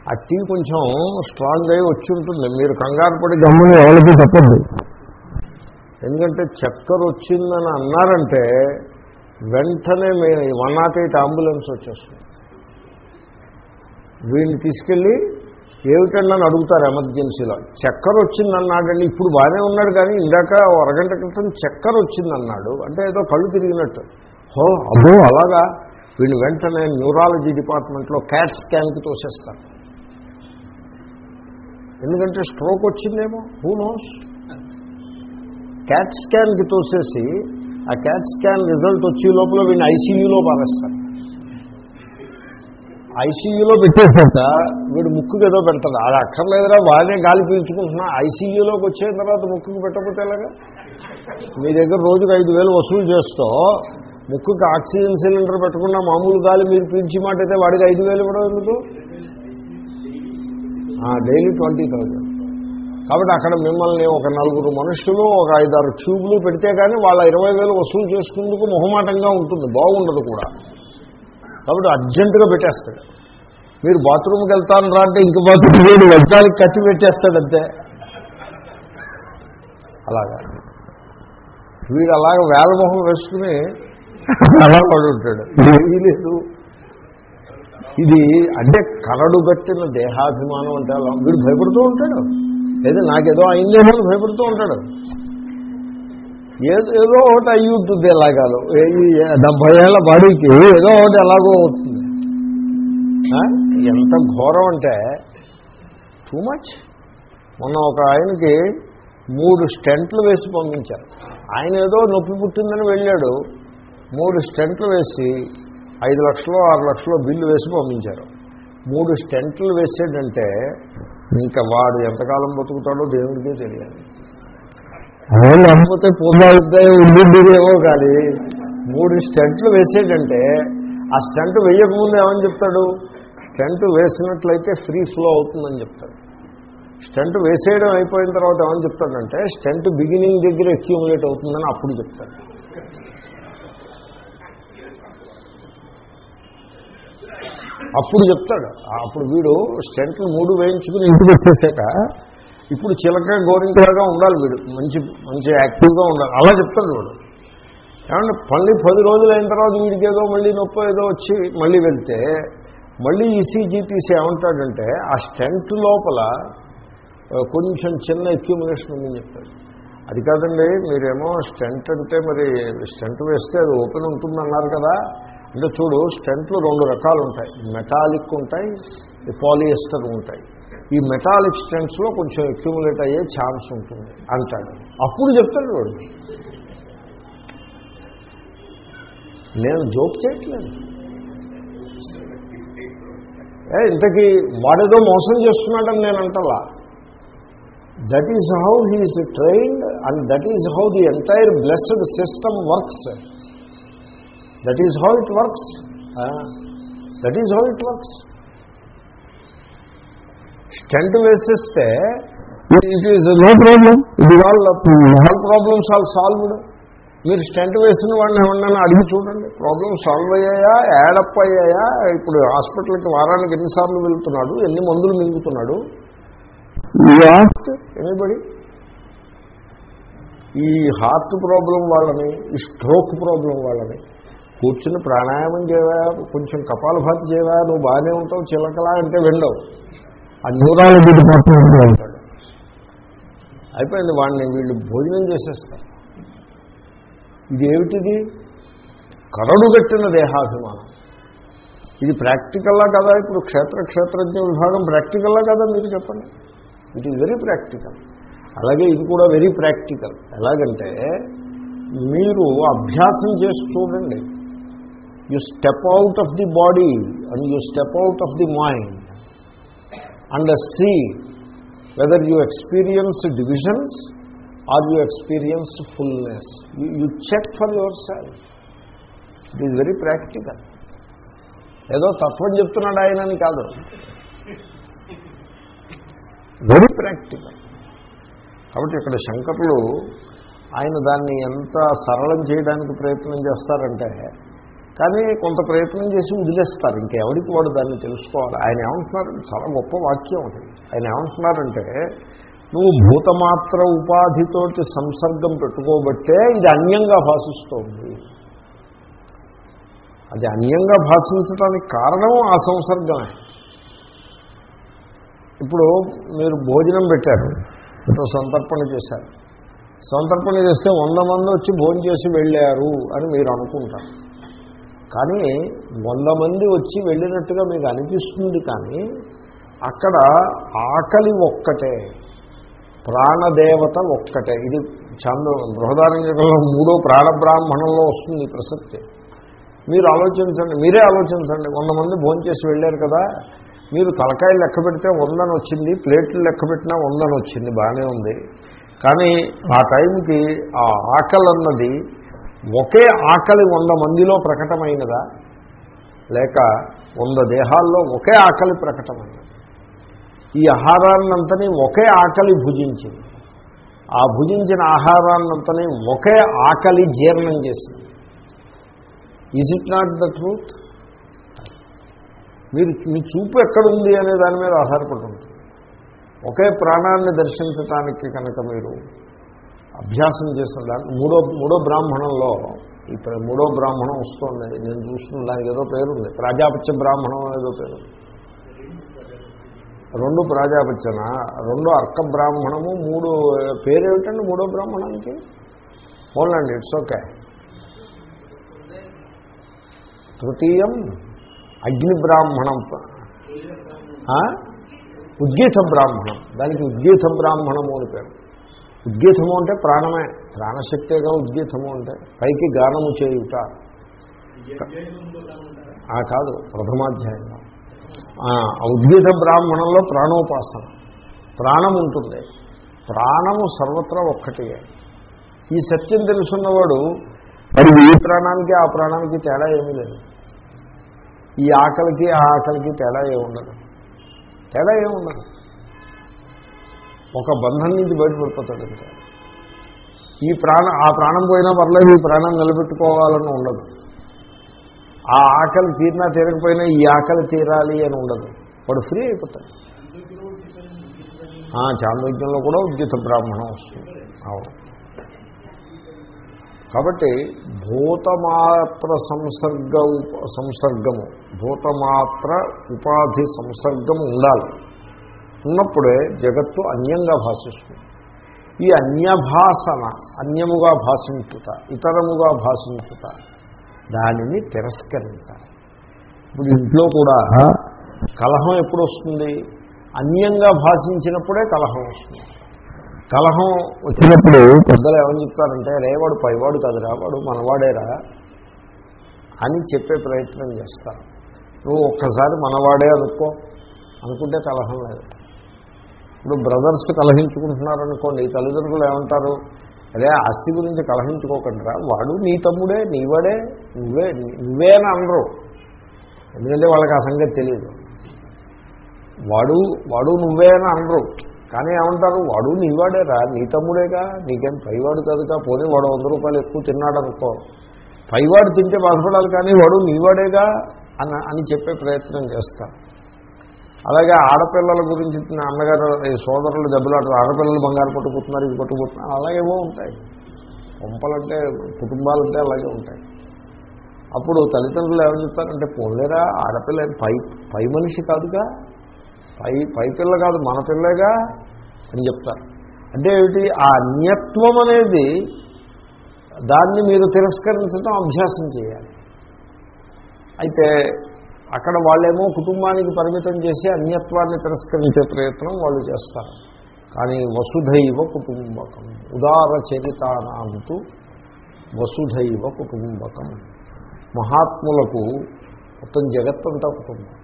ఆ టీ కొంచెం స్ట్రాంగ్ అయి వచ్చి ఉంటుంది. మీరు కంగారు పడి గమ్ముని ఎవరికి తప్పదు ఎందుకంటే చక్కెర వచ్చిందని అన్నారంటే వెంటనే మే వన్ నాట్ ఎయిట్ అంబులెన్స్ వచ్చేస్తుంది. వీడిని తీసుకెళ్ళి ఏమిటండి అని అడుగుతారు ఎమర్జెన్సీలో. చక్కెర వచ్చిందన్నాడండి ఇప్పుడు బాగానే ఉన్నాడు కానీ ఇందాక అరగంట క్రితం చక్కెర వచ్చిందన్నాడు. అంటే ఏదో కళ్ళు తిరిగినట్టు. హో అబ్బో అలాగా? వీళ్ళు వెంటనే న్యూరాలజీ డిపార్ట్మెంట్లో క్యాట్ స్కాన్కి తోసేస్తారు. ఎందుకంటే స్ట్రోక్ వచ్చిందేమో? హూ నోస్ క్యాట్ స్కాన్కి తోసేసి ఆ క్యాట్ స్కాన్ రిజల్ట్ వచ్చే లోపల వీడిని ఐసీయూలో పారేస్తారు. ఐసీయూలో పెట్టేసాక వీడు ముక్కుకి ఏదో పెడతాడు. అది అక్కర్లేదురా బాగానే గాలి పీల్చుకుంటున్నా. ఐసీయూలోకి వచ్చిన తర్వాత ముక్కుకి పెట్టకపోతే ఎలాగా? మీ దగ్గర రోజుకి ఐదు వేలు వసూలు చేస్తూ ముక్కుకి ఆక్సిజన్ సిలిండర్ పెట్టకుండా మామూలు గాలి మీరు పీల్చి మాట అయితే వాడికి ఐదు వేలు ఇవ్వడం ఎందుకు? Daily twenty thousand. కాబట్టి అక్కడ మిమ్మల్ని ఒక నలుగురు మనుషులు ఒక ఐదారు ట్యూబ్లు పెడితే కానీ వాళ్ళ ఇరవై వేలు వసూలు చేసుకుందుకు మొహమాటంగా ఉంటుంది బాగుండదు కూడా. కాబట్టి అర్జెంటుగా పెట్టేస్తాడు. మీరు బాత్రూమ్కి వెళ్తాను రా అంటే ఇంక బాత్రూమ్ వీడు వెళ్తానికి కట్టి పెట్టేస్తాడు అంతే. అలాగా. వీడు అలాగ వేల మొహం వేసుకుని అలా వాడు ఉంటాడు. ఇది లేదు. ఇది అంటే కరడు పెట్టిన దేహాభిమానం అంటే అలా వీడు భయపడుతూ ఉంటాడు. లేదా నాకేదో అయిందేమో భయపడుతూ ఉంటాడు. ఏదో ఏదో ఒకటి అయ్యి ఉంటుంది ఎలాగాలో డెబ్బై ఏళ్ళ బాడీకి ఏదో ఒకటి ఎలాగో అవుతుంది. ఎంత ఘోరం అంటే టూ మచ్ మొన్న ఒక ఆయనకి మూడు స్టెంట్లు వేసి పంపించారు. ఆయన ఏదో నొప్పి పుట్టిందని వెళ్ళాడు. మూడు స్టెంట్లు వేసి ఐదు లక్షలు ఆరు లక్షలు బిల్లు వేసి పంపించారు. మూడు స్టెంట్లు వేసేటంటే ఇంకా వాడు ఎంతకాలం బతుకుతాడో దేవుడికే తెలియాలి. లేకపోతే పూర్వాయుద్ధాయం ఉండిందేమో కానీ మూడు స్టంట్లు వేసేటంటే ఆ స్టంట్ వేయకముందు ఏమని చెప్తాడు? స్టెంట్ వేసినట్లయితే ఫ్రీ ఫ్లో అవుతుందని చెప్తాడు. స్టెంట్ వేసేయడం అయిపోయిన తర్వాత ఏమని చెప్తాడంటే స్టెంట్ బిగినింగ్ దగ్గర అక్యూములేట్ అవుతుందని అప్పుడు చెప్తాడు. అప్పుడు చెప్తాడు. అప్పుడు వీడు స్టెంట్లు మూడు వేయించుకుని ఇంటికి వచ్చేసాక ఇప్పుడు చిలక గోరింకలాగా ఉండాలి వీడు. మంచి మంచి యాక్టివ్గా ఉండాలి. అలా చెప్తాడు వీడు. ఏమంటే మళ్ళీ పది రోజులు అయిన తర్వాత వీడికి ఏదో మళ్ళీ నొప్పి ఏదో వచ్చి మళ్ళీ వెళ్తే మళ్ళీ ఈసీజీ తీసి ఏమంటాడంటే ఆ స్టెంట్ లోపల కొంచెం చిన్న ఎక్యుమినేషన్ ఉందని చెప్తాడు. అది కాదండి మీరేమో స్టెంట్ అంటే మరి స్టెంట్ వేస్తే అది ఓపెన్ ఉంటుందన్నారు కదా. అంటే చూడు స్టెంట్లు రెండు రకాలు ఉంటాయి. మెటాలిక్ ఉంటాయి పాలియస్టర్ ఉంటాయి. ఈ మెటాలిక్ స్టెంట్స్లో కొంచెం అక్యుములేట్ అయ్యే ఛాన్స్ ఉంటుంది అంటాడు. అప్పుడు చెప్తాడు వాడు. నేను జోక్ చేయట్లేదు. ఏ ఇంతకీ వాడేదో మోసం చేస్తున్నాడని నేను అంటలా. That is how he is trained and that is how the entire blessed system works that is how it works that is how it works stent వేసిస్తే it is no problem ఇది వాళ్ళ all problems all solved మీరు stent వేసిన వాడిని ఏమన్నా అడిగి చూడండి. Problem solve అయ్యాయా? Add up అయ్యాయా? ఇప్పుడు హాస్పిటల్కి వారానికి ఎన్నిసార్లు వెళ్తున్నాడు? ఎన్ని మందులు మింగుతున్నాడు? ఎనీబడి ఈ హార్ట్ ప్రాబ్లం వాళ్ళని ఈ స్ట్రోక్ ప్రాబ్లం వాళ్ళని కూర్చుని ప్రాణాయామం చేయవా? కొంచెం కపాలభాతి చేయవా? నువ్వు బాగానే ఉంటావు చిలకలా అంటే వెళ్ళవు ఆ న్యూరాలజీ డిపార్ట్మెంట్ అయిపోయింది వాడిని వీళ్ళు భోజనం చేసేస్తారు. ఇదేమిటిది? కరడుగట్టిన దేహాభిమానం. ఇది ప్రాక్టికల్లా కదా? ఇప్పుడు క్షేత్ర క్షేత్రజ్ఞ విభాగం ప్రాక్టికల్లా కదా మీరు చెప్పండి? ఇట్ ఈజ్ వెరీ ప్రాక్టికల్ అలాగే ఇది కూడా వెరీ ప్రాక్టికల్ ఎలాగంటే మీరు అభ్యాసం చేసి చూడండి. You step out of the body and you step out of the mind and see whether you experience divisions or you experience fullness you check for yourself it is very practical ఏదో తత్వం చెప్తున్నాడు ఆయన అని కాదు. Very practical కాబట్టి ఇక్కడ శంకరులు ఆయన దాన్ని ఎంత సరళం చేయడానికి ప్రయత్నం చేస్తారంటే కానీ కొంత ప్రయత్నం చేసి వదిలేస్తారు. ఇంకెవరికి వాడు దాన్ని తెలుసుకోవాలి? ఆయన ఏమంటున్నారు? చాలా గొప్ప వాక్యం అది. ఆయన ఏమంటున్నారంటే నువ్వు భూతమాత్ర ఉపాధితోటి సంసర్గం పెట్టుకోబట్టే ఇది అన్యంగా భాషిస్తోంది. అది అన్యంగా భాషించడానికి కారణం ఆ సంసర్గమే. ఇప్పుడు మీరు భోజనం పెట్టారు ఇప్పుడు సంతర్పణ చేశారు. సంతర్పణ చేస్తే వంద మంది వచ్చి భోజనం చేసి వెళ్ళారు అని మీరు అనుకుంటారు. కానీ వంద మంది వచ్చి వెళ్ళినట్టుగా మీకు అనిపిస్తుంది కానీ అక్కడ ఆకలి ఒక్కటే ప్రాణదేవత ఒక్కటే. ఇది చంద బృహదారంలో మూడో ప్రాణబ్రాహ్మణంలో వస్తుంది ఈ ప్రసక్తి. మీరు ఆలోచించండి మీరే ఆలోచించండి. వంద మంది భోంచేసి వెళ్ళారు కదా మీరు తలకాయలు లెక్క పెడితే వందని వచ్చింది ప్లేట్లు లెక్క పెట్టినా వందని వచ్చింది బాగానే ఉంది. కానీ ఆ టైంకి ఆ ఆకలి అన్నది ఒకే ఆకలి వంద మందిలో ప్రకటమైనదా? లేక వంద దేహాల్లో ఒకే ఆకలి ప్రకటమైనది? ఈ ఆహారాన్నంతని ఒకే ఆకలి భుజించింది. ఆ భుజించిన ఆహారాన్నంతని ఒకే ఆకలి జీర్ణం చేసింది. Is it not the truth మీరు మీ చూపు ఎక్కడుంది అనే దాని మీద ఆధారపడి ఉంటుంది. ఒకే ప్రాణాన్ని దర్శించటానికి కనుక మీరు అభ్యాసం చేసిన దాన్ని మూడో మూడో బ్రాహ్మణంలో ఈ మూడో బ్రాహ్మణం వస్తుంది. నేను చూస్తున్న దానికి ఏదో పేరుంది. ప్రాజాపత్య బ్రాహ్మణం ఏదో పేరు. రెండు ప్రాజాపత్యన? రెండు అర్క బ్రాహ్మణము మూడు పేరేమిటండి మూడో బ్రాహ్మణానికి? ఓన్లండి ఇట్స్ ఓకే తృతీయం అగ్ని బ్రాహ్మణం. ఉద్గీత బ్రాహ్మణం. దానికి ఉద్గీత బ్రాహ్మణము అని పేరు. ఉద్గీతము అంటే ప్రాణమే. ప్రాణశక్తిగా ఉద్గీతము అంటే పైకి గానము చేయుట. ఆ కాదు ప్రథమాధ్యాయంలో. ఆ ఉద్గీత బ్రాహ్మణంలో ప్రాణోపాసన. ప్రాణం ఉంటుంది ప్రాణము సర్వత్రా ఒక్కటే ఈ సత్యం తెలుసున్నవాడు మరి ఈ ప్రాణానికి ఆ ప్రాణానికి తేడా ఏమీ లేదు. ఈ ఆకలికి ఆ ఆకలికి తేడా ఏముండదు. తేడా ఏముండదు? ఒక బంధం నుంచి బయటపడిపోతాడు ఈ ప్రాణం ఆ ప్రాణం పోయినా పర్లేదు ఈ ప్రాణం నిలబెట్టుకోవాలని ఉండదు. ఆ ఆకలి తీరినా తీరకపోయినా ఈ ఆకలి తీరాలి అని ఉండదు. వాడు ఫ్రీ అయిపోతాడు. ఆ, చాంద్రోగ్యంలో కూడా ఉద్యుత బ్రాహ్మణం వస్తుంది. అవును. కాబట్టి భూతమాత్ర సంసర్గ ఉప- సంసర్గము భూతమాత్ర ఉపాధి సంసర్గం ఉండాలి. ఉన్నప్పుడే జగత్తు అన్యంగా భాషిస్తుంది. ఈ అన్యభాసన అన్యముగా భాషించుట ఇతరముగా భాషించుట దానిని తిరస్కరించాలి. ఇప్పుడు ఇంట్లో కూడా కలహం ఎప్పుడు వస్తుంది అన్యంగా భాషించినప్పుడే కలహం వస్తుంది. కలహం వచ్చినప్పుడు పెద్దలు ఏమని చెప్తారంటే రేవాడు పైవాడు కదరా వాడు మనవాడేరా అని చెప్పే ప్రయత్నం చేస్తారు. నువ్వు ఒక్కసారి మనవాడే అనుకో అనుకుంటే కలహం లేదు. ఇప్పుడు బ్రదర్స్ కలహించుకుంటున్నారనుకోండి తల్లిదండ్రులు ఏమంటారు? అదే ఆస్తి గురించి కలహించుకోకుండా వాడు నీ తమ్ముడే నీవాడే నువ్వే నువ్వే అని అనరు. ఎందుకంటే వాళ్ళకి ఆ సంగతి తెలియదు. వాడు వాడు నువ్వే అని అనరు. కానీ ఏమంటారు? వాడు నీవాడేరా నీ తమ్ముడేగా? నీకేం పైవాడు కదుగా? పోనీ వాడు వంద రూపాయలు ఎక్కువ తిన్నాడు అనుకో పైవాడు తింటే బాధపడాలి కానీ వాడు నీవాడేగా అని అని చెప్పే ప్రయత్నం చేస్తాను అలాగే ఆడపిల్లల గురించి అన్నగారు ఈ సోదరులు దెబ్బలాటలు ఆడపిల్లలు బంగారు పట్టుకుంటున్నారు ఇది పట్టుకుంటున్నారు అలాగేవో ఉంటాయి. కొంపలంటే కుటుంబాలంటే అలాగే ఉంటాయి. అప్పుడు తల్లిదండ్రులు ఏమని చెప్తారంటే పోలేరా ఆడపిల్ల పై పై మనిషి కాదుగా పై పై పిల్ల కాదు మన పిల్లగా అని చెప్తారు. అంటే ఏమిటి? ఆ అన్యత్వం అనేది దాన్ని మీరు తిరస్కరించడం అభ్యాసం చేయాలి. అయితే అక్కడ వాళ్ళేమో కుటుంబానికి పరిమితం చేసి అన్యత్వాన్ని తిరస్కరించే ప్రయత్నం వాళ్ళు చేస్తారు. కానీ వసుధైవ కుటుంబకం ఉదార చరితానాంతు వసుధైవ కుటుంబకం. మహాత్ములకు మొత్తం జగత్తంతా కుటుంబం.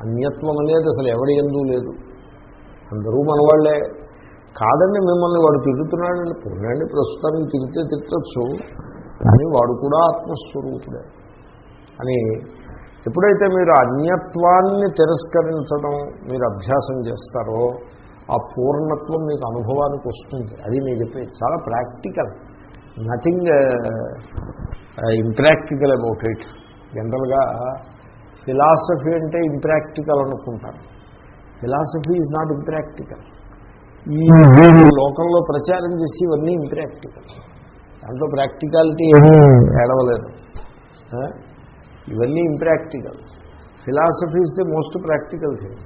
అన్యత్వం అనేది అసలు ఎవడి ఎందు లేదు. అందరూ మనవాళ్ళే. కాదండి మిమ్మల్ని వాడు తిరుగుతున్నాడండి పోనండి ప్రస్తుతానికి తిరిగితే తిట్టచ్చు కానీ వాడు కూడా ఆత్మస్వరూపుడే అని ఎప్పుడైతే మీరు అన్యత్వాన్ని తిరస్కరించడం మీరు అభ్యాసం చేస్తారో ఆ పూర్ణత్వం మీకు అనుభవానికి వస్తుంది. అది నేను చెప్పేది. చాలా practical. Nothing impractical about it జనరల్గా ఫిలాసఫీ అంటే ఇంప్రాక్టికల్ అనుకుంటారు. ఫిలాసఫీ ఈజ్ నాట్ ఇంప్రాక్టికల్ ఈ లోకంలో ప్రచారం చేసి ఇవన్నీ ఇంప్రాక్టికల్ దాంట్లో ప్రాక్టికాలిటీ ఏమీ ఏడవలేదు. ఇవన్నీ impractical philosophy is the most practical thing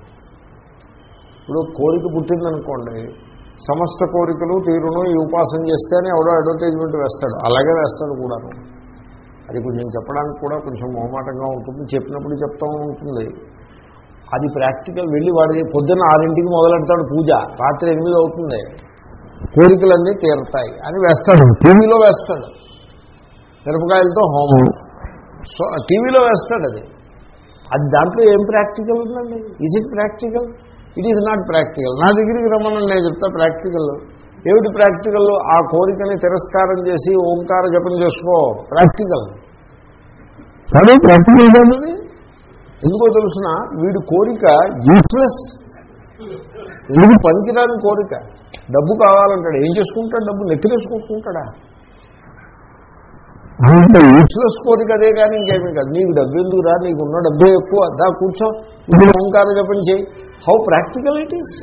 ఇప్పుడు కోరిక పుట్టిందనుకోండి సమస్త కోరికలు తీరును ఈ ఉపాసన చేస్తేనే ఎవడో అడ్వర్టైజ్మెంట్ వేస్తాడు. అలాగే వేస్తాడు కూడాను. అది కొంచెం చెప్పడానికి కూడా కొంచెం మొహమాటంగా ఉంటుంది. చెప్పినప్పుడు చెప్తూ ఉంటుంది. అది ప్రాక్టికల్ వెళ్ళి వాడి పొద్దున్న ఆరింటికి మొదలెడతాడు పూజ. రాత్రి ఎనిమిది అవుతుంది. కోరికలన్నీ తీరుతాయి అని వేస్తాడు. టీవీలో వేస్తాడు. మిరపకాయలతో హోమం. సో టీవీలో వేస్తాడు అది. అది దాంట్లో ఏం ప్రాక్టికల్ ఉందండి? Is it practical it is not practical నా దగ్గరికి రమ్మని నేను చెప్తా ప్రాక్టికల్ ఏమిటి ప్రాక్టికల్ ఆ కోరికని తిరస్కారం చేసి ఓంకార జపం చేసుకో. ప్రాక్టికల్ కానీ ప్రాక్టికల్ కాదు ఎందుకో తెలుసిన? వీడి కోరిక యూస్లెస్ ఎందుకు పనికిరాని కోరిక. డబ్బు కావాలంటాడు. ఏం చేసుకుంటాడు డబ్బు? నెత్తిరేసుకుంటుంటాడా అంత యూస్లెస్ కోరిక అదే కానీ ఇంకేమీ కాదు. నీకు డబ్బు ఎందుకు రా నీకు ఉన్న డబ్బే ఎక్కువ. దా కూర్చో. ఇప్పుడు ఓంకార జపం చేయి హౌ ప్రాక్టికల్ ఇట్ ఈస్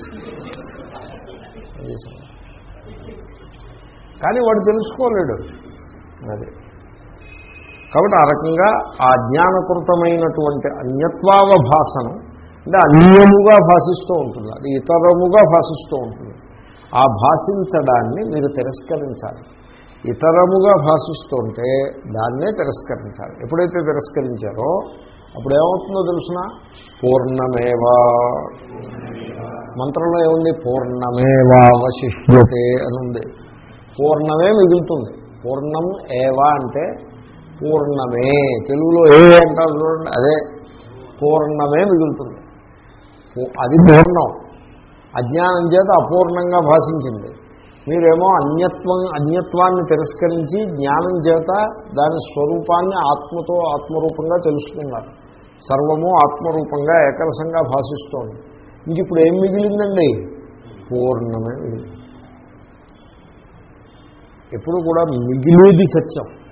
కానీ వాడు తెలుసుకోలేడు. అది. కాబట్టి ఆ రకంగా ఆ జ్ఞానకృతమైనటువంటి అన్యత్వావభాసనం అంటే అన్యముగా భాషిస్తూ ఉంటుంది. అది ఇతరముగా భాషిస్తూ ఉంటుంది. ఆ భాషించడాన్ని మీరు తిరస్కరించాలి. ఇతరముగా భాషిస్తుంటే దాన్నే తిరస్కరించాలి. ఎప్పుడైతే తిరస్కరించారో అప్పుడు ఏమవుతుందో తెలుసిన? పూర్ణమేవా. మంత్రంలో ఏముంది? పూర్ణమేవావశిష్యతే అని ఉంది. పూర్ణమే మిగులుతుంది. పూర్ణం ఏవా అంటే పూర్ణమే. తెలుగులో ఏ అంటారు చూడండి? అదే పూర్ణమే మిగులుతుంది. అది పూర్ణం. అజ్ఞానం చేత అపూర్ణంగా భాషించింది. మీరేమో అన్యత్వం అన్యత్వాన్ని తిరస్కరించి జ్ఞానం చేత దాని స్వరూపాన్ని ఆత్మతో ఆత్మరూపంగా తెలుసుకున్నారు. సర్వము ఆత్మరూపంగా ఏకరసంగా భాషిస్తోంది. ఇంక ఇప్పుడు ఏం మిగిలిందండి? పూర్ణమే మిగిలింది. ఎప్పుడు కూడా మిగిలేది సత్యం.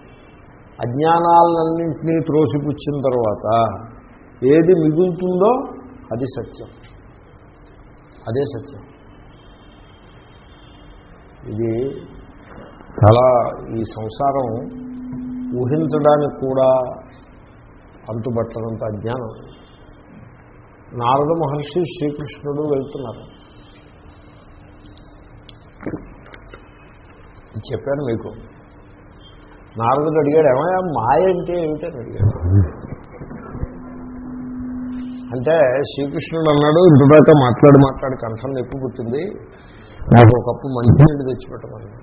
అజ్ఞానాలన్నింటినీ త్రోసిపుచ్చిన తర్వాత ఏది మిగులుతుందో అది సత్యం. అదే సత్యం. ఇది చాలా ఈ సంసారం ఊహించడానికి కూడా అంతుబట్టనంత అజ్ఞానం నారద మహర్షి శ్రీకృష్ణుడు వెళ్తున్నారు. చెప్పాను మీకు. నారదుడు అడిగాడు ఏమయ్యా మాయ అంటే ఏమిటని అడిగాడు. అంటే శ్రీకృష్ణుడు అన్నాడు ఇంతదాకా మాట్లాడి మాట్లాడి కంఠం నొప్పి పుట్టింది. నాకు ఒక కప్పు మంచినీళ్ళు తెచ్చిపెట్టమన్నాడు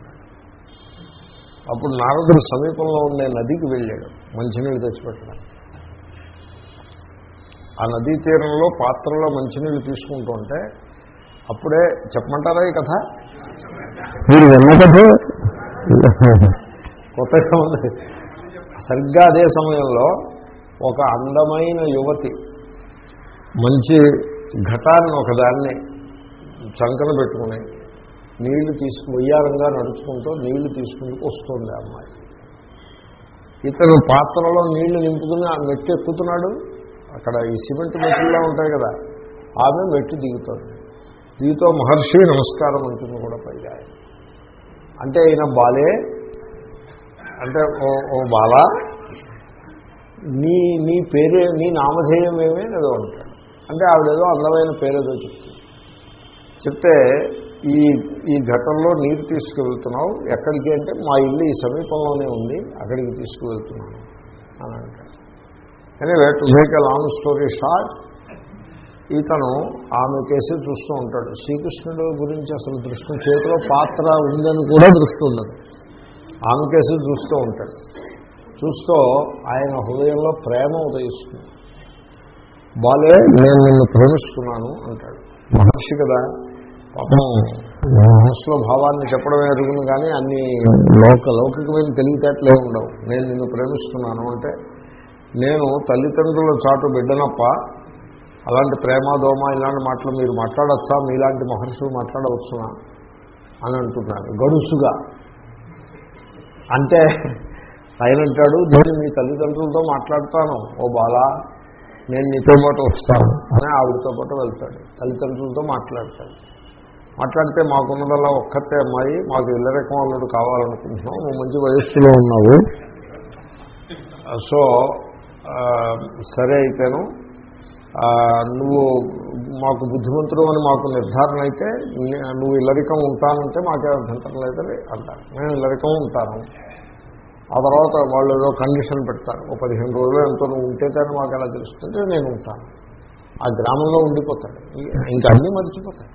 అప్పుడు నారదుడు సమీపంలో ఉండే నదికి వెళ్ళాడు మంచినీళ్ళు తెచ్చిపెట్టడానికి. ఆ నదీ తీరంలో పాత్రలో మంచినీళ్ళు తీసుకుంటూ ఉంటే అప్పుడే చెప్పమంటారా ఈ కథ? మీరు విన్న కథ? కొత్తగా ఉంది సరిగ్గా అదే సమయంలో ఒక అందమైన యువతి మంచి ఘటాన్ని ఒకదాన్ని చంకన పెట్టుకుని నీళ్ళు తీసుకు వయ్యారంగా నడుచుకుంటూ నీళ్ళు తీసుకుంటూ వస్తుంది అమ్మాయి. ఇతను పాత్రలో నీళ్ళు నింపుకుని ఆ మెట్టు ఎక్కుతున్నాడు. అక్కడ ఈ సిమెంట్ మెట్టుల్లో ఉంటాయి కదా ఆమె మెట్టు దిగుతుంది. దిగుతో మహర్షి నమస్కారం అంటుంది కూడా పైగా. అంటే ఈయన బాలే అంటే ఓ ఓ బాల నీ నీ పేరే నీ నామధేయం ఏమే ఏదో అంటాడు. అంటే ఆవిడేదో అందమైన పేరేదో చెప్తుంది. చెప్తే ఈ ఈ ఘటనలో నీరు తీసుకువెళ్తున్నావు ఎక్కడికి అంటే మా ఇల్లు ఈ సమీపంలోనే ఉంది అక్కడికి తీసుకువెళ్తున్నాను అని అంటాడు కానీ to make a long story short ఇతను ఆమె కేసే చూస్తూ ఉంటాడు. శ్రీకృష్ణుడు గురించి అసలు దృష్టి చేతిలో పాత్ర ఉందని కూడా దృష్టి ఉండదు. ఆమె కేసే చూస్తూ ఉంటాడు. చూస్తూ ఆయన హృదయంలో ప్రేమ ఉదయిస్తుంది. బాలే నేను నిన్ను ప్రేమిస్తున్నాను అంటాడు. మహర్షి కదా పాపం. మనసులో భావాన్ని చెప్పడమే ఎరుగును కానీ అన్ని లోక లౌకికమైన తెలివితేటలే ఉండవు. నేను నిన్ను ప్రేమిస్తున్నాను అంటే నేను తల్లిదండ్రుల చాటు బిడ్డనప్ప అలాంటి ప్రేమ దోమ ఇలాంటి మాటలు మీరు మాట్లాడచ్చా? మీలాంటి మహర్షులు మాట్లాడవచ్చునా? అని అంటున్నాను గడుసుగా అంటే ఆయన అంటాడు నేను మీ తల్లిదండ్రులతో మాట్లాడతాను ఓ బాలా నేను నీతో పాటు వస్తాను అని ఆవిడతో పాటు వెళ్తాడు. తల్లిదండ్రులతో మాట్లాడతాడు. మాట్లాడితే మాకున్నదల్లా ఒక్కతే అమ్మాయి మాకు ఇల్లరకం వాళ్ళు కావాలనుకుంటున్నాం నువ్వు మంచి వయస్సులో ఉన్నావు. సో సరే అయితేను నువ్వు మాకు బుద్ధిమంతుడు అని మాకు నిర్ధారణ అయితే నువ్వు ఇల్లరికం ఉంటానంటే మాకే అభ్యంతరం లేదని అంటారు. నేను ఇల్లరికం ఉంటాను. ఆ తర్వాత వాళ్ళు ఏదో కండిషన్ పెడతారు. ఓ పదిహేను రోజులు ఎంతో నువ్వు ఉంటే కానీ మాకు ఎలా తెలుస్తుంటే నేను ఉంటాను. ఆ గ్రామంలో ఉండిపోతాడు. ఇంకా అన్నీ మర్చిపోతాడు.